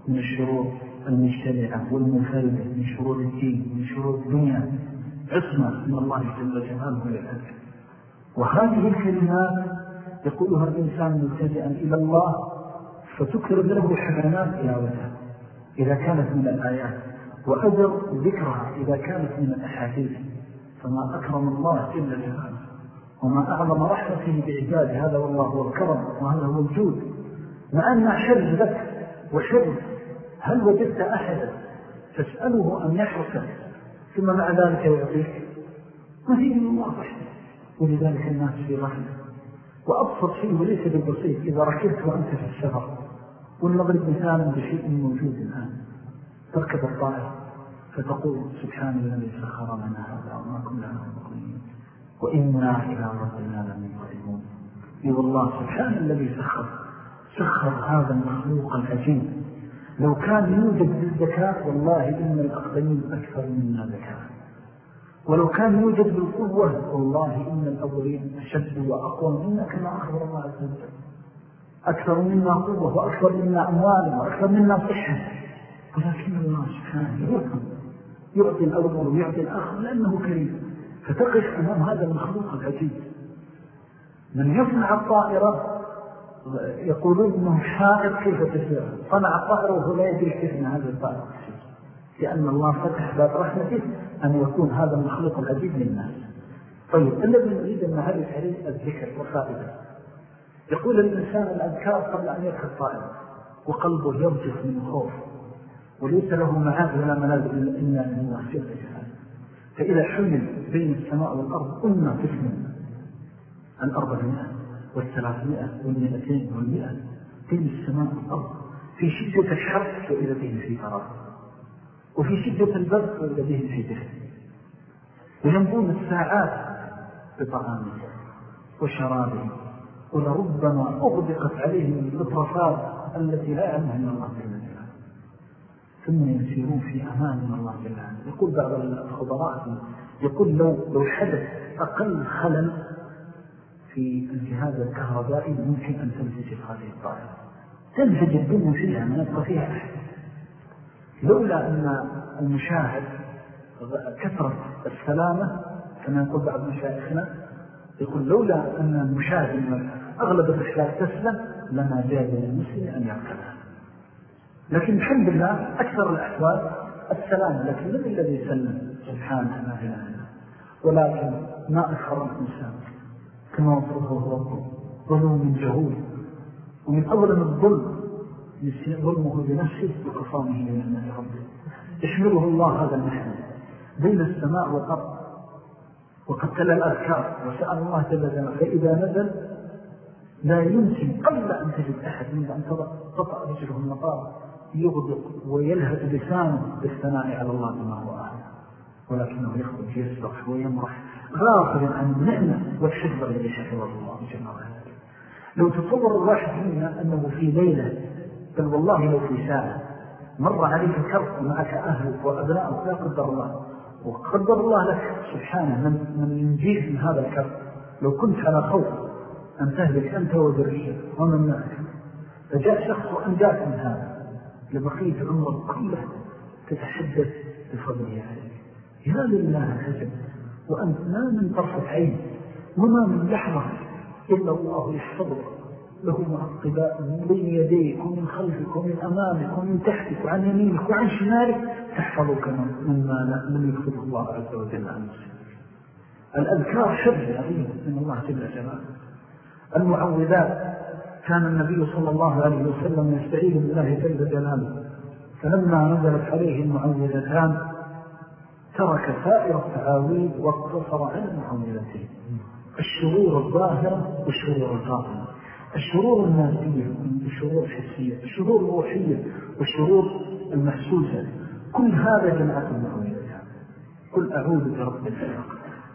من الشرور المجتمعة والمنفردة من شرور الدين ومن شرور الدنيا. عصمة من الله جل جلاله للأجل وهذه الكلمات يقولها الإنسان ملتجئا إلى الله فتكرم له حسنات تلاوتها إذا كانت من الآيات وأجر ذكرها إذا كانت من الأحاديث. فما أكرم الله جل جلاله وما أعظم رحمته بعباد هذا والله هو الكرم وهذا هو الجود. مع حرز لك وحرز هل وجدت أحدا تسأله أن يحرك ثم مع ذلك يعطيك ما هي من الله رحمة؟ ولذلك الناس في رحمة. وأبسط شيء وليس بالبسيط إذا ركبت وأنت في السفر ولنضرب مثالا بشيء موجود الآن. تركب الطائر فتقول سبحان الذي سخر لنا هذا وما كنا مقرمين وإنا إلى ربنا لمنقلبون. اي والله سبحان الذي سخر. سخر هذا المخلوق العجيب. لو كان يوجد بالذكاء والله إن الأقدمين أكثر منا ذكاء ولو كان يوجد بالقوة والله إن الأولين أشد وأقوى منا كما أخبر الله عز وجل. أكثر منا قوة وأكثر منا أموال وأكثر منا صحة. ولكن الله سبحانه يرحم. يعطي الأول ويعطي الآخر لأنه كريم. فتقف أمام هذا المخلوق العجيب. من يصنع الطائرة يقولون أنه شاعر كيف تسير صنع الطائرة وهو لا يدري كيف أن هذا الطائرة لأن الله فتح باب رحمته أن يكون هذا المخلوق العجيب للناس. طيب الذي نريد أن نعرف عليه الذكر وفائدة يقول الإنسان الأذكار قبل أن يركب طائرة وقلبه يرجف من خوف. وليس له معاد ولا ملاذ إلا من الله جل جلاله. فإذا حمل بين السماء والأرض قلنا قسم الأربعمائة والثلاثمائة والمئتين والمئة. بين السماء والأرض. في شدة الحرق وإذا به في فرار وفي شدة البرد وإذا به في دفن ويمضون الساعات بطعامه وشرابه ولربما أغدقت عليهم الإطرافات التي لا يعلمها من الله ثم يسيرون في أمان من الله جل جلاله يقول بعض الخبراء يقول لو, لو حدث أقل خلل في الجهاز الكهربائي ممكن أن تنفجر هذه الطائرة. تنفجر الدنيا فيها ما يبقى فيها أحد. لولا أن المشاهد كثرة السلامة كما يقول بعض مشايخنا يقول لولا أن المشاهد أغلب الرحلات تسلم لما جاء للمسلم أن يركبها. لكن الحمد لله أكثر الأحوال السلام لكن من الذي سلم؟ سبحانه ما في ولكن ما أكثر الإنسان كما وصفه ربه ظلم جهول. ومن أظلم الظلم ظلمه لنفسه وقصامه لنعمة ربه يحمله الله هذا المحن بين السماء والأرض. وقد تلا الأذكار وسأل الله جل فإذا نزل لا يمكن قبل أن تجد أحد من أن تطأ رجله المطار يغدق ويلهد لسانه بالثناء على الله بما هو أهل ولكنه يخرج يسبح ويمرح غافلا عن النعمة والحفظ الذي حفظه الله جل وعلا. لو تصور الواحد منا أنه في ليلة بل والله لو في ساعة مر عليك كرب ومعك أهلك وأبنائك لا قدر الله. وقدر الله لك سبحانه من, من ينجيك من هذا الكرب. لو كنت على خوف أن تهلك أنت وذرية ومن معك فجاء شخص وأنجاك من هذا. لبقيت عمرك كله تتحدث بفضله عليك يا لله الحجب وأنت ما من طرفة عين وما من لحظة إلا الله يحفظك. له معقباء من بين يديك ومن خلفك ومن أمامك ومن تحتك وعن يمينك وعن شمالك تحفظك مما لم يكتبه الله عز وجل عن نفسك الأذكار شر عظيم من الله جل جلاله. المعوذات كان النبي صلى الله عليه وسلم يستعيد بالله جل جلاله. فلما نزلت عليه المعوذتان ترك سائر التعاويذ واقتصر على المعوذتين الشرور الظاهرة والشرور الباطنة. الشرور الناسية والشرور الحسية. الشرور الروحية والشرور المحسوسة. كل هذا جمعة المعوذتان قل أعوذ برب الفلق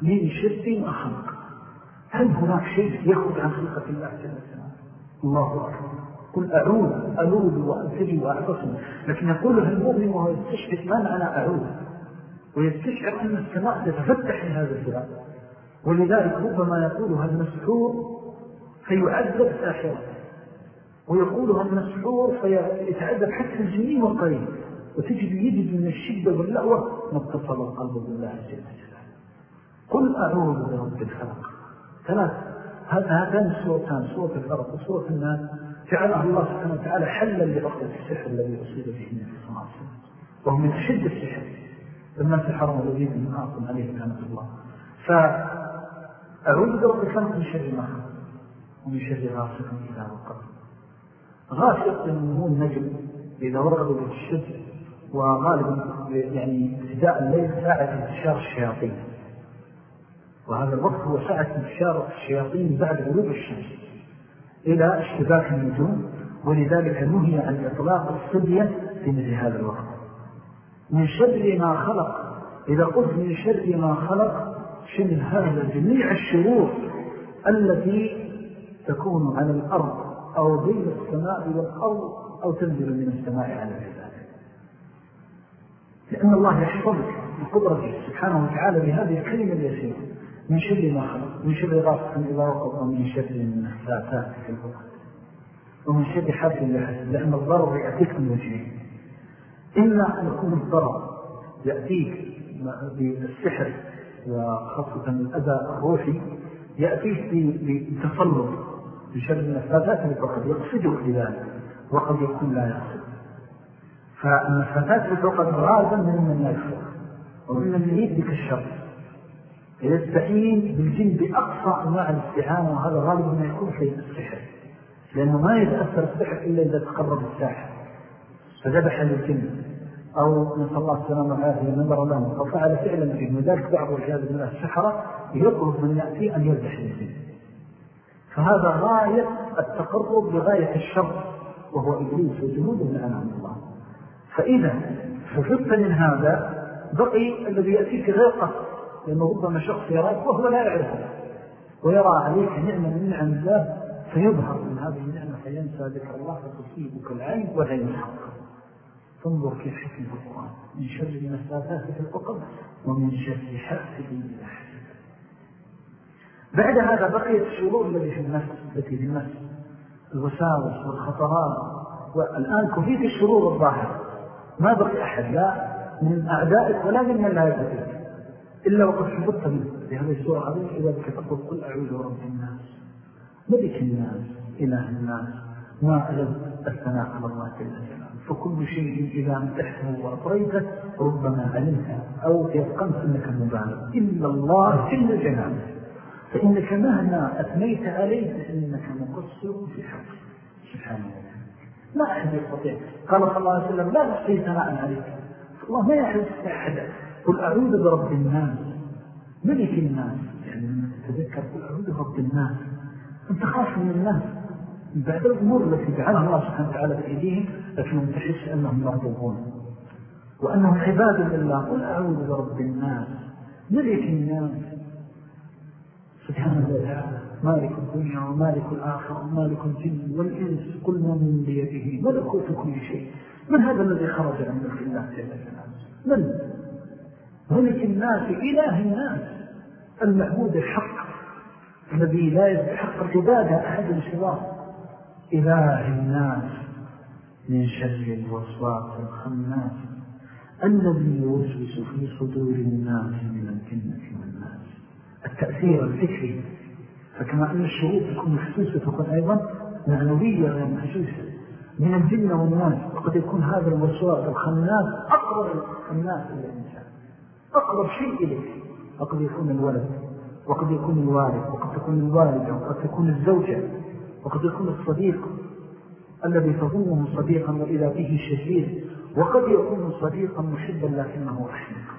من شر أخلق هل هناك شيء يخرج عن خلقة الله جل وعلا الله أكبر. قل أعوذ ألوذ وأنتجي وأعتصم لكن يقولها المؤمن وهو يستشفق ما معنى أعوذ؟ ويستشعر أن السماء تتفتح من هذا السلام ولذلك ربما يقولها المسحور فيعذب ساحرا. ويقولها المسحور فيتعذب حتى الجنين والقريب. وتجد يجد من الشدة واللأوة ما اتصل القلب بالله جل جلاله. قل أعوذ برب الفلق. ثلاث هاتان السورتان سورة الفرق وسورة الناس؟ جعلها الله سبحانه وتعالى حلا لبقية السحر الذي أصيب به النبي صلى الله عليه وسلم وهو من أشد السحر. لما سحره الذين من أعظم عليه كانت الله. فأعوذ برب الفلق من شر ما ومن شر غاسق إذا وقف غاسق هو النجم إذا ورد بالشد وغالبا يعني ابتداء الليل ساعة انتشار الشياطين. وهذا الوقت هو ساعة انتشار الشياطين بعد غروب الشمس إلى اشتباك النجوم ولذلك نهي عن إطلاق الصدية في مثل هذا الوقت. من شر ما خلق إذا قلت من شر ما خلق شمل هذا جميع الشرور التي تكون على الأرض أو بين السماء والأرض أو تنزل من السماء على العباد لأن الله يحفظك بقدرته سبحانه وتعالى بهذه الكلمة اليسيرة. من شر ما خلق من شر غاسق إذا وقف ومن شر النفاثات في الوقت ومن شر حد لحد لأن الضرر يأتيك من وجهه. إما أن يكون الضرر يأتيك بالسحر وخاصة الأذى الروحي يأتيك بتسلط بشر النفاثات فقد يقصدك لذلك وقد يكون لا يقصد فالنفاثات فقد غالبا من من يكفر ومن من يريد بك الشر. يستعين بالجن بأقصى أنواع الاستعانة وهذا غالبا ما يكون في السحر لأنه ما يتأثر السحر إلا إذا تقرب الساحر فذبح للجن أو نسأل الله السلامة والعافية نظر لهم أو فعل فعلا بهم وذلك بعض الرجال من السحرة يطلب من يأتي أن يذبح للجن فهذا غاية التقرب لغاية الشر وهو إبليس وجنوده لعنهم الله. فإذا ففدت من هذا بقي الذي يأتيك غير قصر لأنه ربما شخص يراك وهو لا يعرفه ويرى عليك نعمة من نعم الله فيظهر من هذه النعمة فينسى ذكر الله فتصيبك العين والعين الحق فانظر كيف حكم القرآن. من شر المسافات في القطب ومن شر حاسد حسد بعد هذا بقيت الشرور الذي في النفس التي في النفس. الوساوس والخطرات والآن كفيت الشرور الظاهرة. ما بقي أحد لا من أعدائك ولا من من لا يبقيك إلا وقد حفظت منه. في هذه السورة عظيمة بك تقول قل أعوذ رب الناس. ملك الناس إله الناس ما ألد الثناء على الله جل فكل شيء إذا امتحته وأطريته ربما علمت أو يقنت أنك مبالغ. إلا الله جل جلاله. فإنك مهما أثنيت عليه فإنك مقصر في حق سبحانه وتعالى. ما أحد يستطيع. قال صلى الله عليه وسلم لا نحصي ثناء عليك. الله ما يحب أحد. قل أعوذ برب الناس. ملك الناس؟ يعني تتذكر قل أعوذ برب الناس. أنت خاف من الناس. بعد الأمور التي جعلها الله سبحانه وتعالى بإيديهم لكنهم تحس أنهم مرضوون. وأنهم عباد لله. قل أعوذ برب الناس. ملك الناس؟ سبحانه وتعالى مالك الدنيا ومالك الآخر ومالك الجن والإنس. كل من بيده. ملكوت كل شيء. من هذا الذي خرج عن ملك الله جل من؟ ملك الناس إله الناس. المعبود الحق. الذي لا يستحق العبادة أحد سواه. إله الناس. من شر الوصوات الخناس. الذي يوسوس في صدور الناس من الجنة والناس. التأثير الفكري. فكما أن الشروط تكون محسوسة تكون أيضا معنوية غير محسوسة. من الجنة والناس. وقد يكون هذا الوسواس الخناس أقرب الناس إلى الإنسان أقرب شيء إليك. وقد يكون الولد وقد يكون الوالد وقد تكون الوالدة وقد تكون الزوجة وقد يكون الصديق الذي تظنه صديقا وإذا به شديد وقد يكون صديقا محبا لكنه أحمق.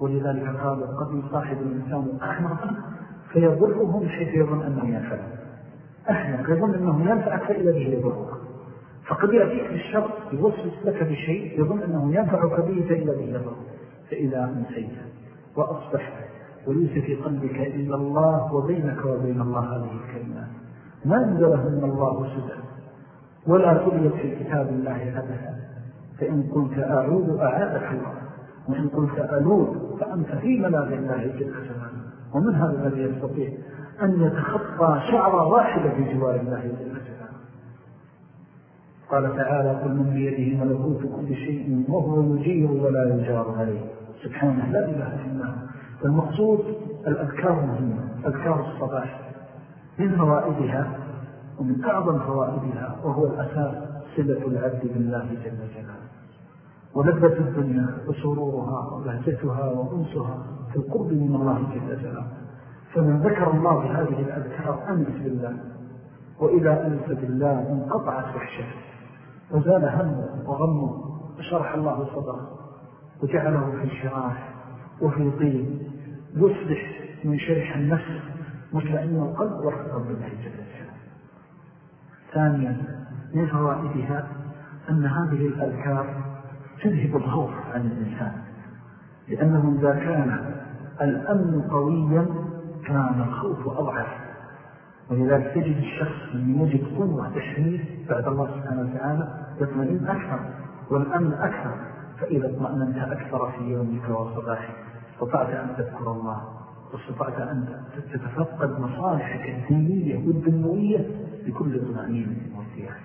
ولذلك قال قد يصاحب الإنسان أحمقا فيضره من حيث يظن أنه ينفع أحمق يظن أنه ينفعك فإذا به يضرك. فقد يأتيك بالشر يوسوس لك بشيء يظن أنه ينفعك به فإذا به يضرك. فإذا أمسيت وأصبحت وليس في قلبك إلا الله وبينك وبين الله هذه الكلمات ما أنزلهن الله سدى ولا تليت في كتاب الله أبدا. فإن قلت أعود أعادك الله وإن قلت ألود فأنت في ملاذ الله جل جلاله. ومن هذا الذي يستطيع أن يتخطى شعرة واحدة في جوار الله جل جلاله؟ قال تعالى قل من بيده ملكوت كل شيء وهو يجير ولا يجار عليه. سبحانه لا إله إلا هو فالمقصود الأذكار مهمة أذكار الصباح. من فوائدها ومن أعظم فوائدها وهو الأساس صلة العبد بالله جل جلاله. ولذة الدنيا وسرورها وبهجتها وأنسها في القرب من الله جل جلاله. فمن ذكر الله بهذه الأذكار أنس بالله وإذا أنس بالله انقطعت وحشته وزال همه وغمه وشرح الله صدره وجعله في شراح وفي طين يصبح من شرح النفس مطمئن القلب والرقب بالله جل جلاله ثانيا من فوائدها أن هذه الأذكار تذهب الخوف عن الإنسان لأنه إذا كان الأمن قويا كان الخوف أضعف. ولذلك تجد الشخص من يجد قوة تحميه بعد الله سبحانه وتعالى يطمئن أكثر. والأمن أكثر. فإذا اطمأننت أكثر في يومك وصباحك استطعت أن تذكر الله واستطعت أن تتفقد مصالحك الدينية والدنوية بكل طمأنينة وارتياح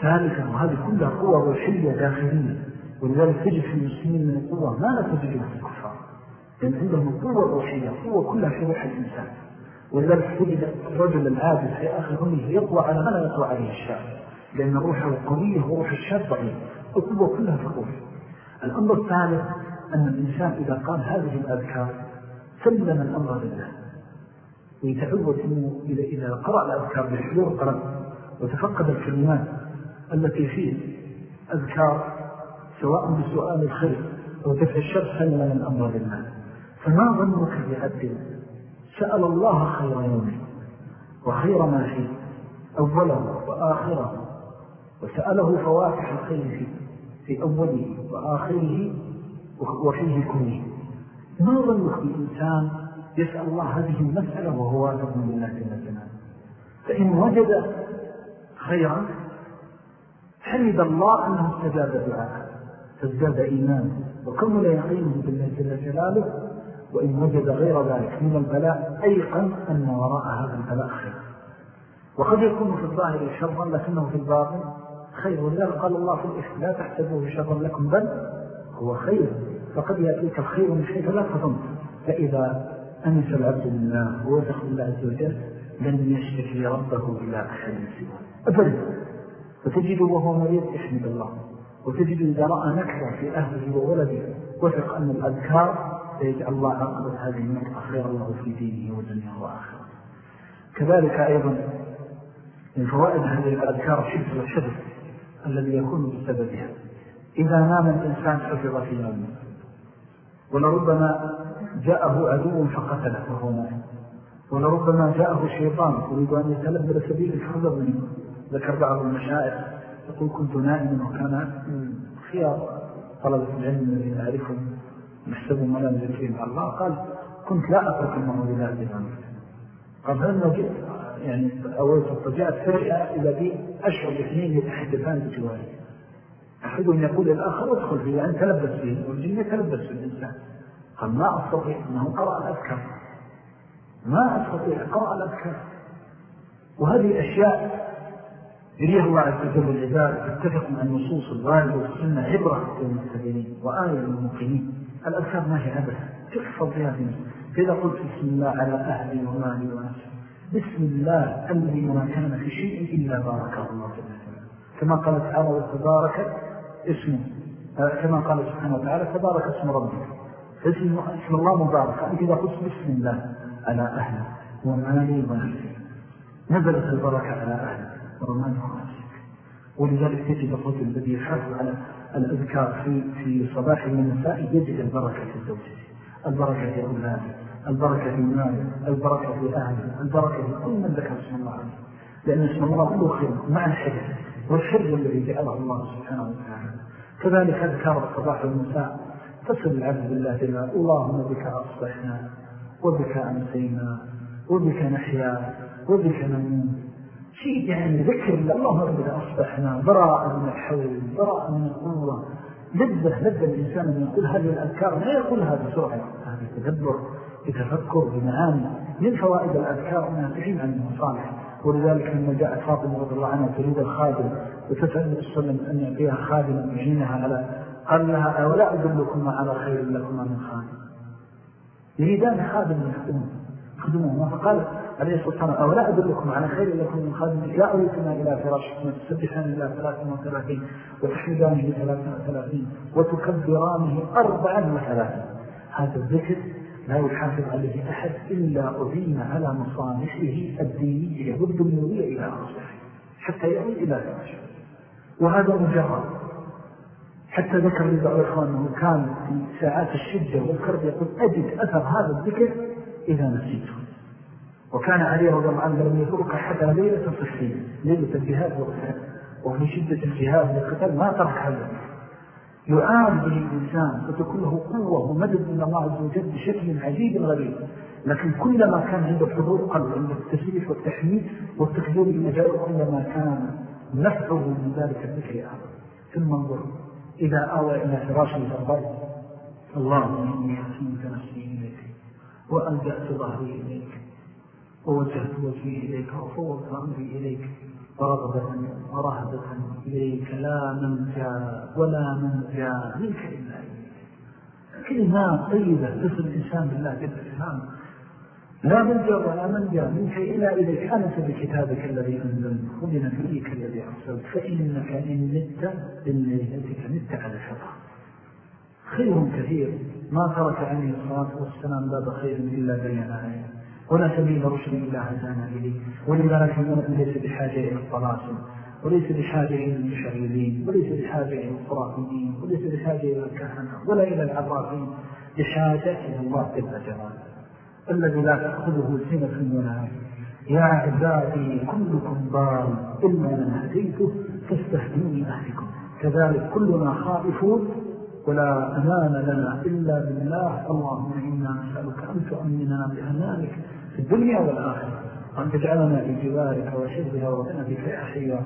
ثالثا وهذه كلها قوة روحية داخلية. ولذلك تجد في المسلمين من القوة ما لا تجدها في الكفار. لأن عندهم القوة الروحية قوة كلها في روح الإنسان. ولذلك تجد الرجل العادل في آخر عمره يقوى على ما لا يقوى عليه الشاب لأن روحه قوية وروح الشاب ضعيف القوة كلها الروح الأمر الثالث أن الإنسان إذا قال هذه الأذكار سلم الأمر لله. ويتعود أنه إذا قرأ الأذكار بحضور قلب وتفقد الكلمات التي فيه أذكار سواء بسؤال الخير أو دفع الشر سلم الأمر لله. فما ظنك بعبد سأل الله خير يومه وخير ما فيه أوله وآخره وسأله فواتح الخير فيه في أوله وآخره وفيه كله. ما ظنك بإنسان يسأل الله هذه المسألة وهو واثق من الله جل جلاله؟ فإن وجد خيرا حمد الله أنه استجاب دعاءه فازداد إيمانه وكمل يقينه بالله جل جلاله وإن وجد غير ذلك من البلاء أيقن أن وراء هذا البلاء خير. وقد يكون في الظاهر شرا لكنه في الباطن خير. ولذلك قال الله في الإسم لا تحسبوه شرا لكم بل هو خير. فقد يأتيك الخير من حيث لا تظن. فإذا أنس العبد لله ووثق الله عز وجل لن يشتكي ربه إلى أحد سواه. أبدا. فتجد وهو مريض يحمد الله. وتجد إذا رأى نكرة في أهله وولده وثق أن الأذكار سيجعل الله عقبة هذه النكرة خير الله في دينه ودنيا وآخرة كذلك أيضا من فوائد هذه الأذكار الشبه والشبه الذي يكون بسببها. إذا نام الإنسان حفظ في نومه ولربما جاءه عدو فقتله وهو نائم ولربما جاءه شيطان يريد أن يتلبل سبيل الحفظ منه. ذكر بعض المشاعر يقول كنت نائما وكان خيار طلبة العلم الذي نعرفهم نحسبهم ولا نذكرهم الله قال كنت لا أترك إلى أجل قال فلما جئت يعني أولت فجاءت فجأة إلى بي أشعر باثنين يتحدثان بجواري أحدهم يقول للآخر ادخل فيه يعني تلبس فيه. والجن يتلبس في الإنسان. قال ما أستطيع أنه قرأ الأذكار. ما أستطيع قرأ الأذكار. وهذه الأشياء يريها الله عز وجل العباد تتفق مع النصوص الواردة والسنة عبرة للمستبينين وآية للمقيمين. الأذكار ما هي عبث تحفظ بها فإذا قلت بسم الله على أهلي ومالي ونفسي. بسم الله الذي ما كان في شيء إلا بارك الله كما قال تعالى وتبارك اسمه. كما قال سبحانه وتعالى تبارك اسم ربك. اسم, اسم الله مبارك. أنت إذا قلت بسم الله على أهلي ومالي ونفسي. نزلت البركة على أهلي. ومالي ونفسك ولذلك تجد الرجل الذي يحافظ على الأذكار في, في صباح المساء يجد البركة في الزوجة. البركة في أولاده البركة في ماله البركة في أهله البركة في كل من ذكر اسم الله عليه. لأن اسم الله خير مع الحر والحر الذي جعله الله سبحانه وتعالى. كذلك أذكار الصباح والمساء تصل العبد بالله جل اللهم بك أصبحنا وبك أمسينا وبك نحيا وبك نموت. شيء يعني ذكر اللهم بك أصبحنا براء من الحول براء من القوة. لذة لذة الإنسان أن يقول هذه الأذكار. ما يقولها بسرعة هذا تدبر بتفكر بمعاني من فوائد الأذكار أنها تعين عن المصالح ولذلك لما جاءت فاطمة رضي الله عنها تريد الخادم وتسأل الله وسلم أن يعطيها خادما يعينها على قال لها أولا أدلكم على خير لكما من خادم؟ يريدان خادم يخدمون يخدمون فقال عليه الصلاة والسلام. أولا أدلكم على خير لكم من خادم لا أريكما إلى فراشكم تسبحان إلى ثلاثة وثلاثين. وتحمدانه ثلاثة وثلاثين. وتكبرانه أربعا وثلاثين. هذا الذكر لا يحافظ عليه أحد إلا أذين على مصالحه الدينية. والدنيوية إلى أصبحه حتى يأوي إلى فرشه وهذا مجرد. حتى ذكر لي بعض الإخوان أنه كان في ساعات الشدة والكرب يقول أجد أثر هذا الذكر إذا نسيته. وكان علي رضي الله عنه لم يترك حتى ليلة صحية ليلة الجهاد والقتال. وفي شدة الجهاد والقتال ما ترك هذا يعاد به الإنسان فتكون له قوة ومدد من الله عز وجل بشكل عجيب غريب. لكن كلما كان عنده حضور قلب عند التسليف والتحميد والتكبير المجال كلما كان نفعه من ذلك الذكر أعظم ثم انظر إذا آوى إلى فراش الأرض اللهم إني أسمك نفسي إليك وألجأت ظهري إليك. ووجهت وجهي إليك وفوضت أمري إليك رغبة ورهبة إليك لا منجا ولا منجا منك إلا إليك كلمات طيبة تصل الإنسان بالله جل الإسلام لا منجا ولا منجا منك إلا إليك. أنت بكتابك الذي أنزل وبنبيك الذي أرسلت. فإنك إن مت بنيتك مت على الحطة خير كثير. ما ترك عليه الصلاة والسلام باب خير إلا بين آيه ولا سبيل رشد إلا هدانا إليه ولذلك المؤمن ليس بحاجة إلى الطلاسم وليس بحاجة إلى المشعرين وليس بحاجة إلى الخرافيين وليس بحاجة إلى الكهنة ولا إلى العرافين بحاجة إلى الله جل جلاله. الذي لا تأخذه سنة ولا يا عبادي كلكم ضال إلا من هديته فاستهدوني أهلكم. كذلك كلنا خائفون ولا أمان لنا إلا بالله. اللهم إنا نسألك أن تؤمننا بأمانك في الدنيا والآخرة. وأن تجعلنا في جوارك وحفظها وبنبك يا حي يا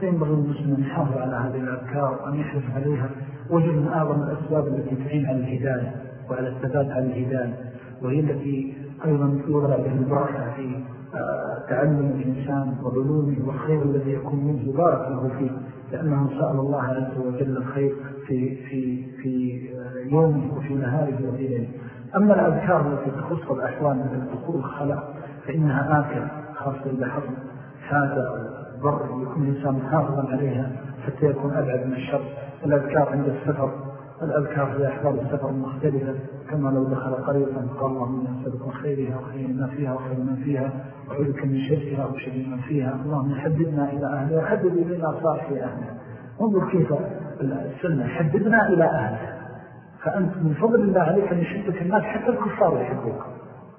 فينبغي المسلم أن يحافظ على هذه الأذكار وأن يحرص عليها. وجد من أعظم الأسباب التي تعين على الهداية وعلى الثبات على الهداية. وهي التي أيضا يوضع به البركة في آه، تعلم الإنسان وظلومه والخير الذي يكون منه. بارك له فيه لأنه سأل الله عز وجل الخير في, في, في آه، يومه وفي نهاره وفي ليله. أما الأذكار التي تخص الأحوال من الدخول الخلاء فإنها آكل خاصة إذا حصل حاجة أو ضر يكون الإنسان محافظا عليها حتى يكون أبعد من الشر. الأذكار عند السفر الأذكار في أحوال السفر مختلفة كما لو دخل قريبا قال اللهم أسألك خيرها وخير ما فيها وخير ما فيها وعلك من شركها وشر ما فيها. اللهم حددنا إلى أهلها وحدد إلينا صالح أهلها. انظر كيف السنة حددنا إلى أهلها. فأنت من فضل الله عليك أن يشبك الناس حتى الكفار يحبوك.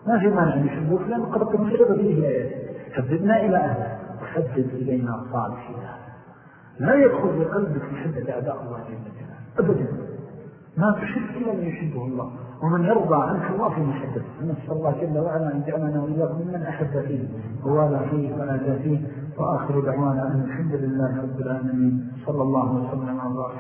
ما في مانع أن يحبوك لأن قد مجرد فيه آيات حددنا إلى أهلها وحدد إلينا صالحها لا يدخل بقلبك محبة أعداء الله جل جلاله. أبدا. ما تحب إلا من يحبه الله. ومن يرضى عنك الله في محبته. نسأل الله جل وعلا أن جعلنا وإياكم من أحب فيه. ووالا فيه وآجى فيه. وآخر دعوانا أن الحمد لله رب العالمين. صلى الله وسلم على الله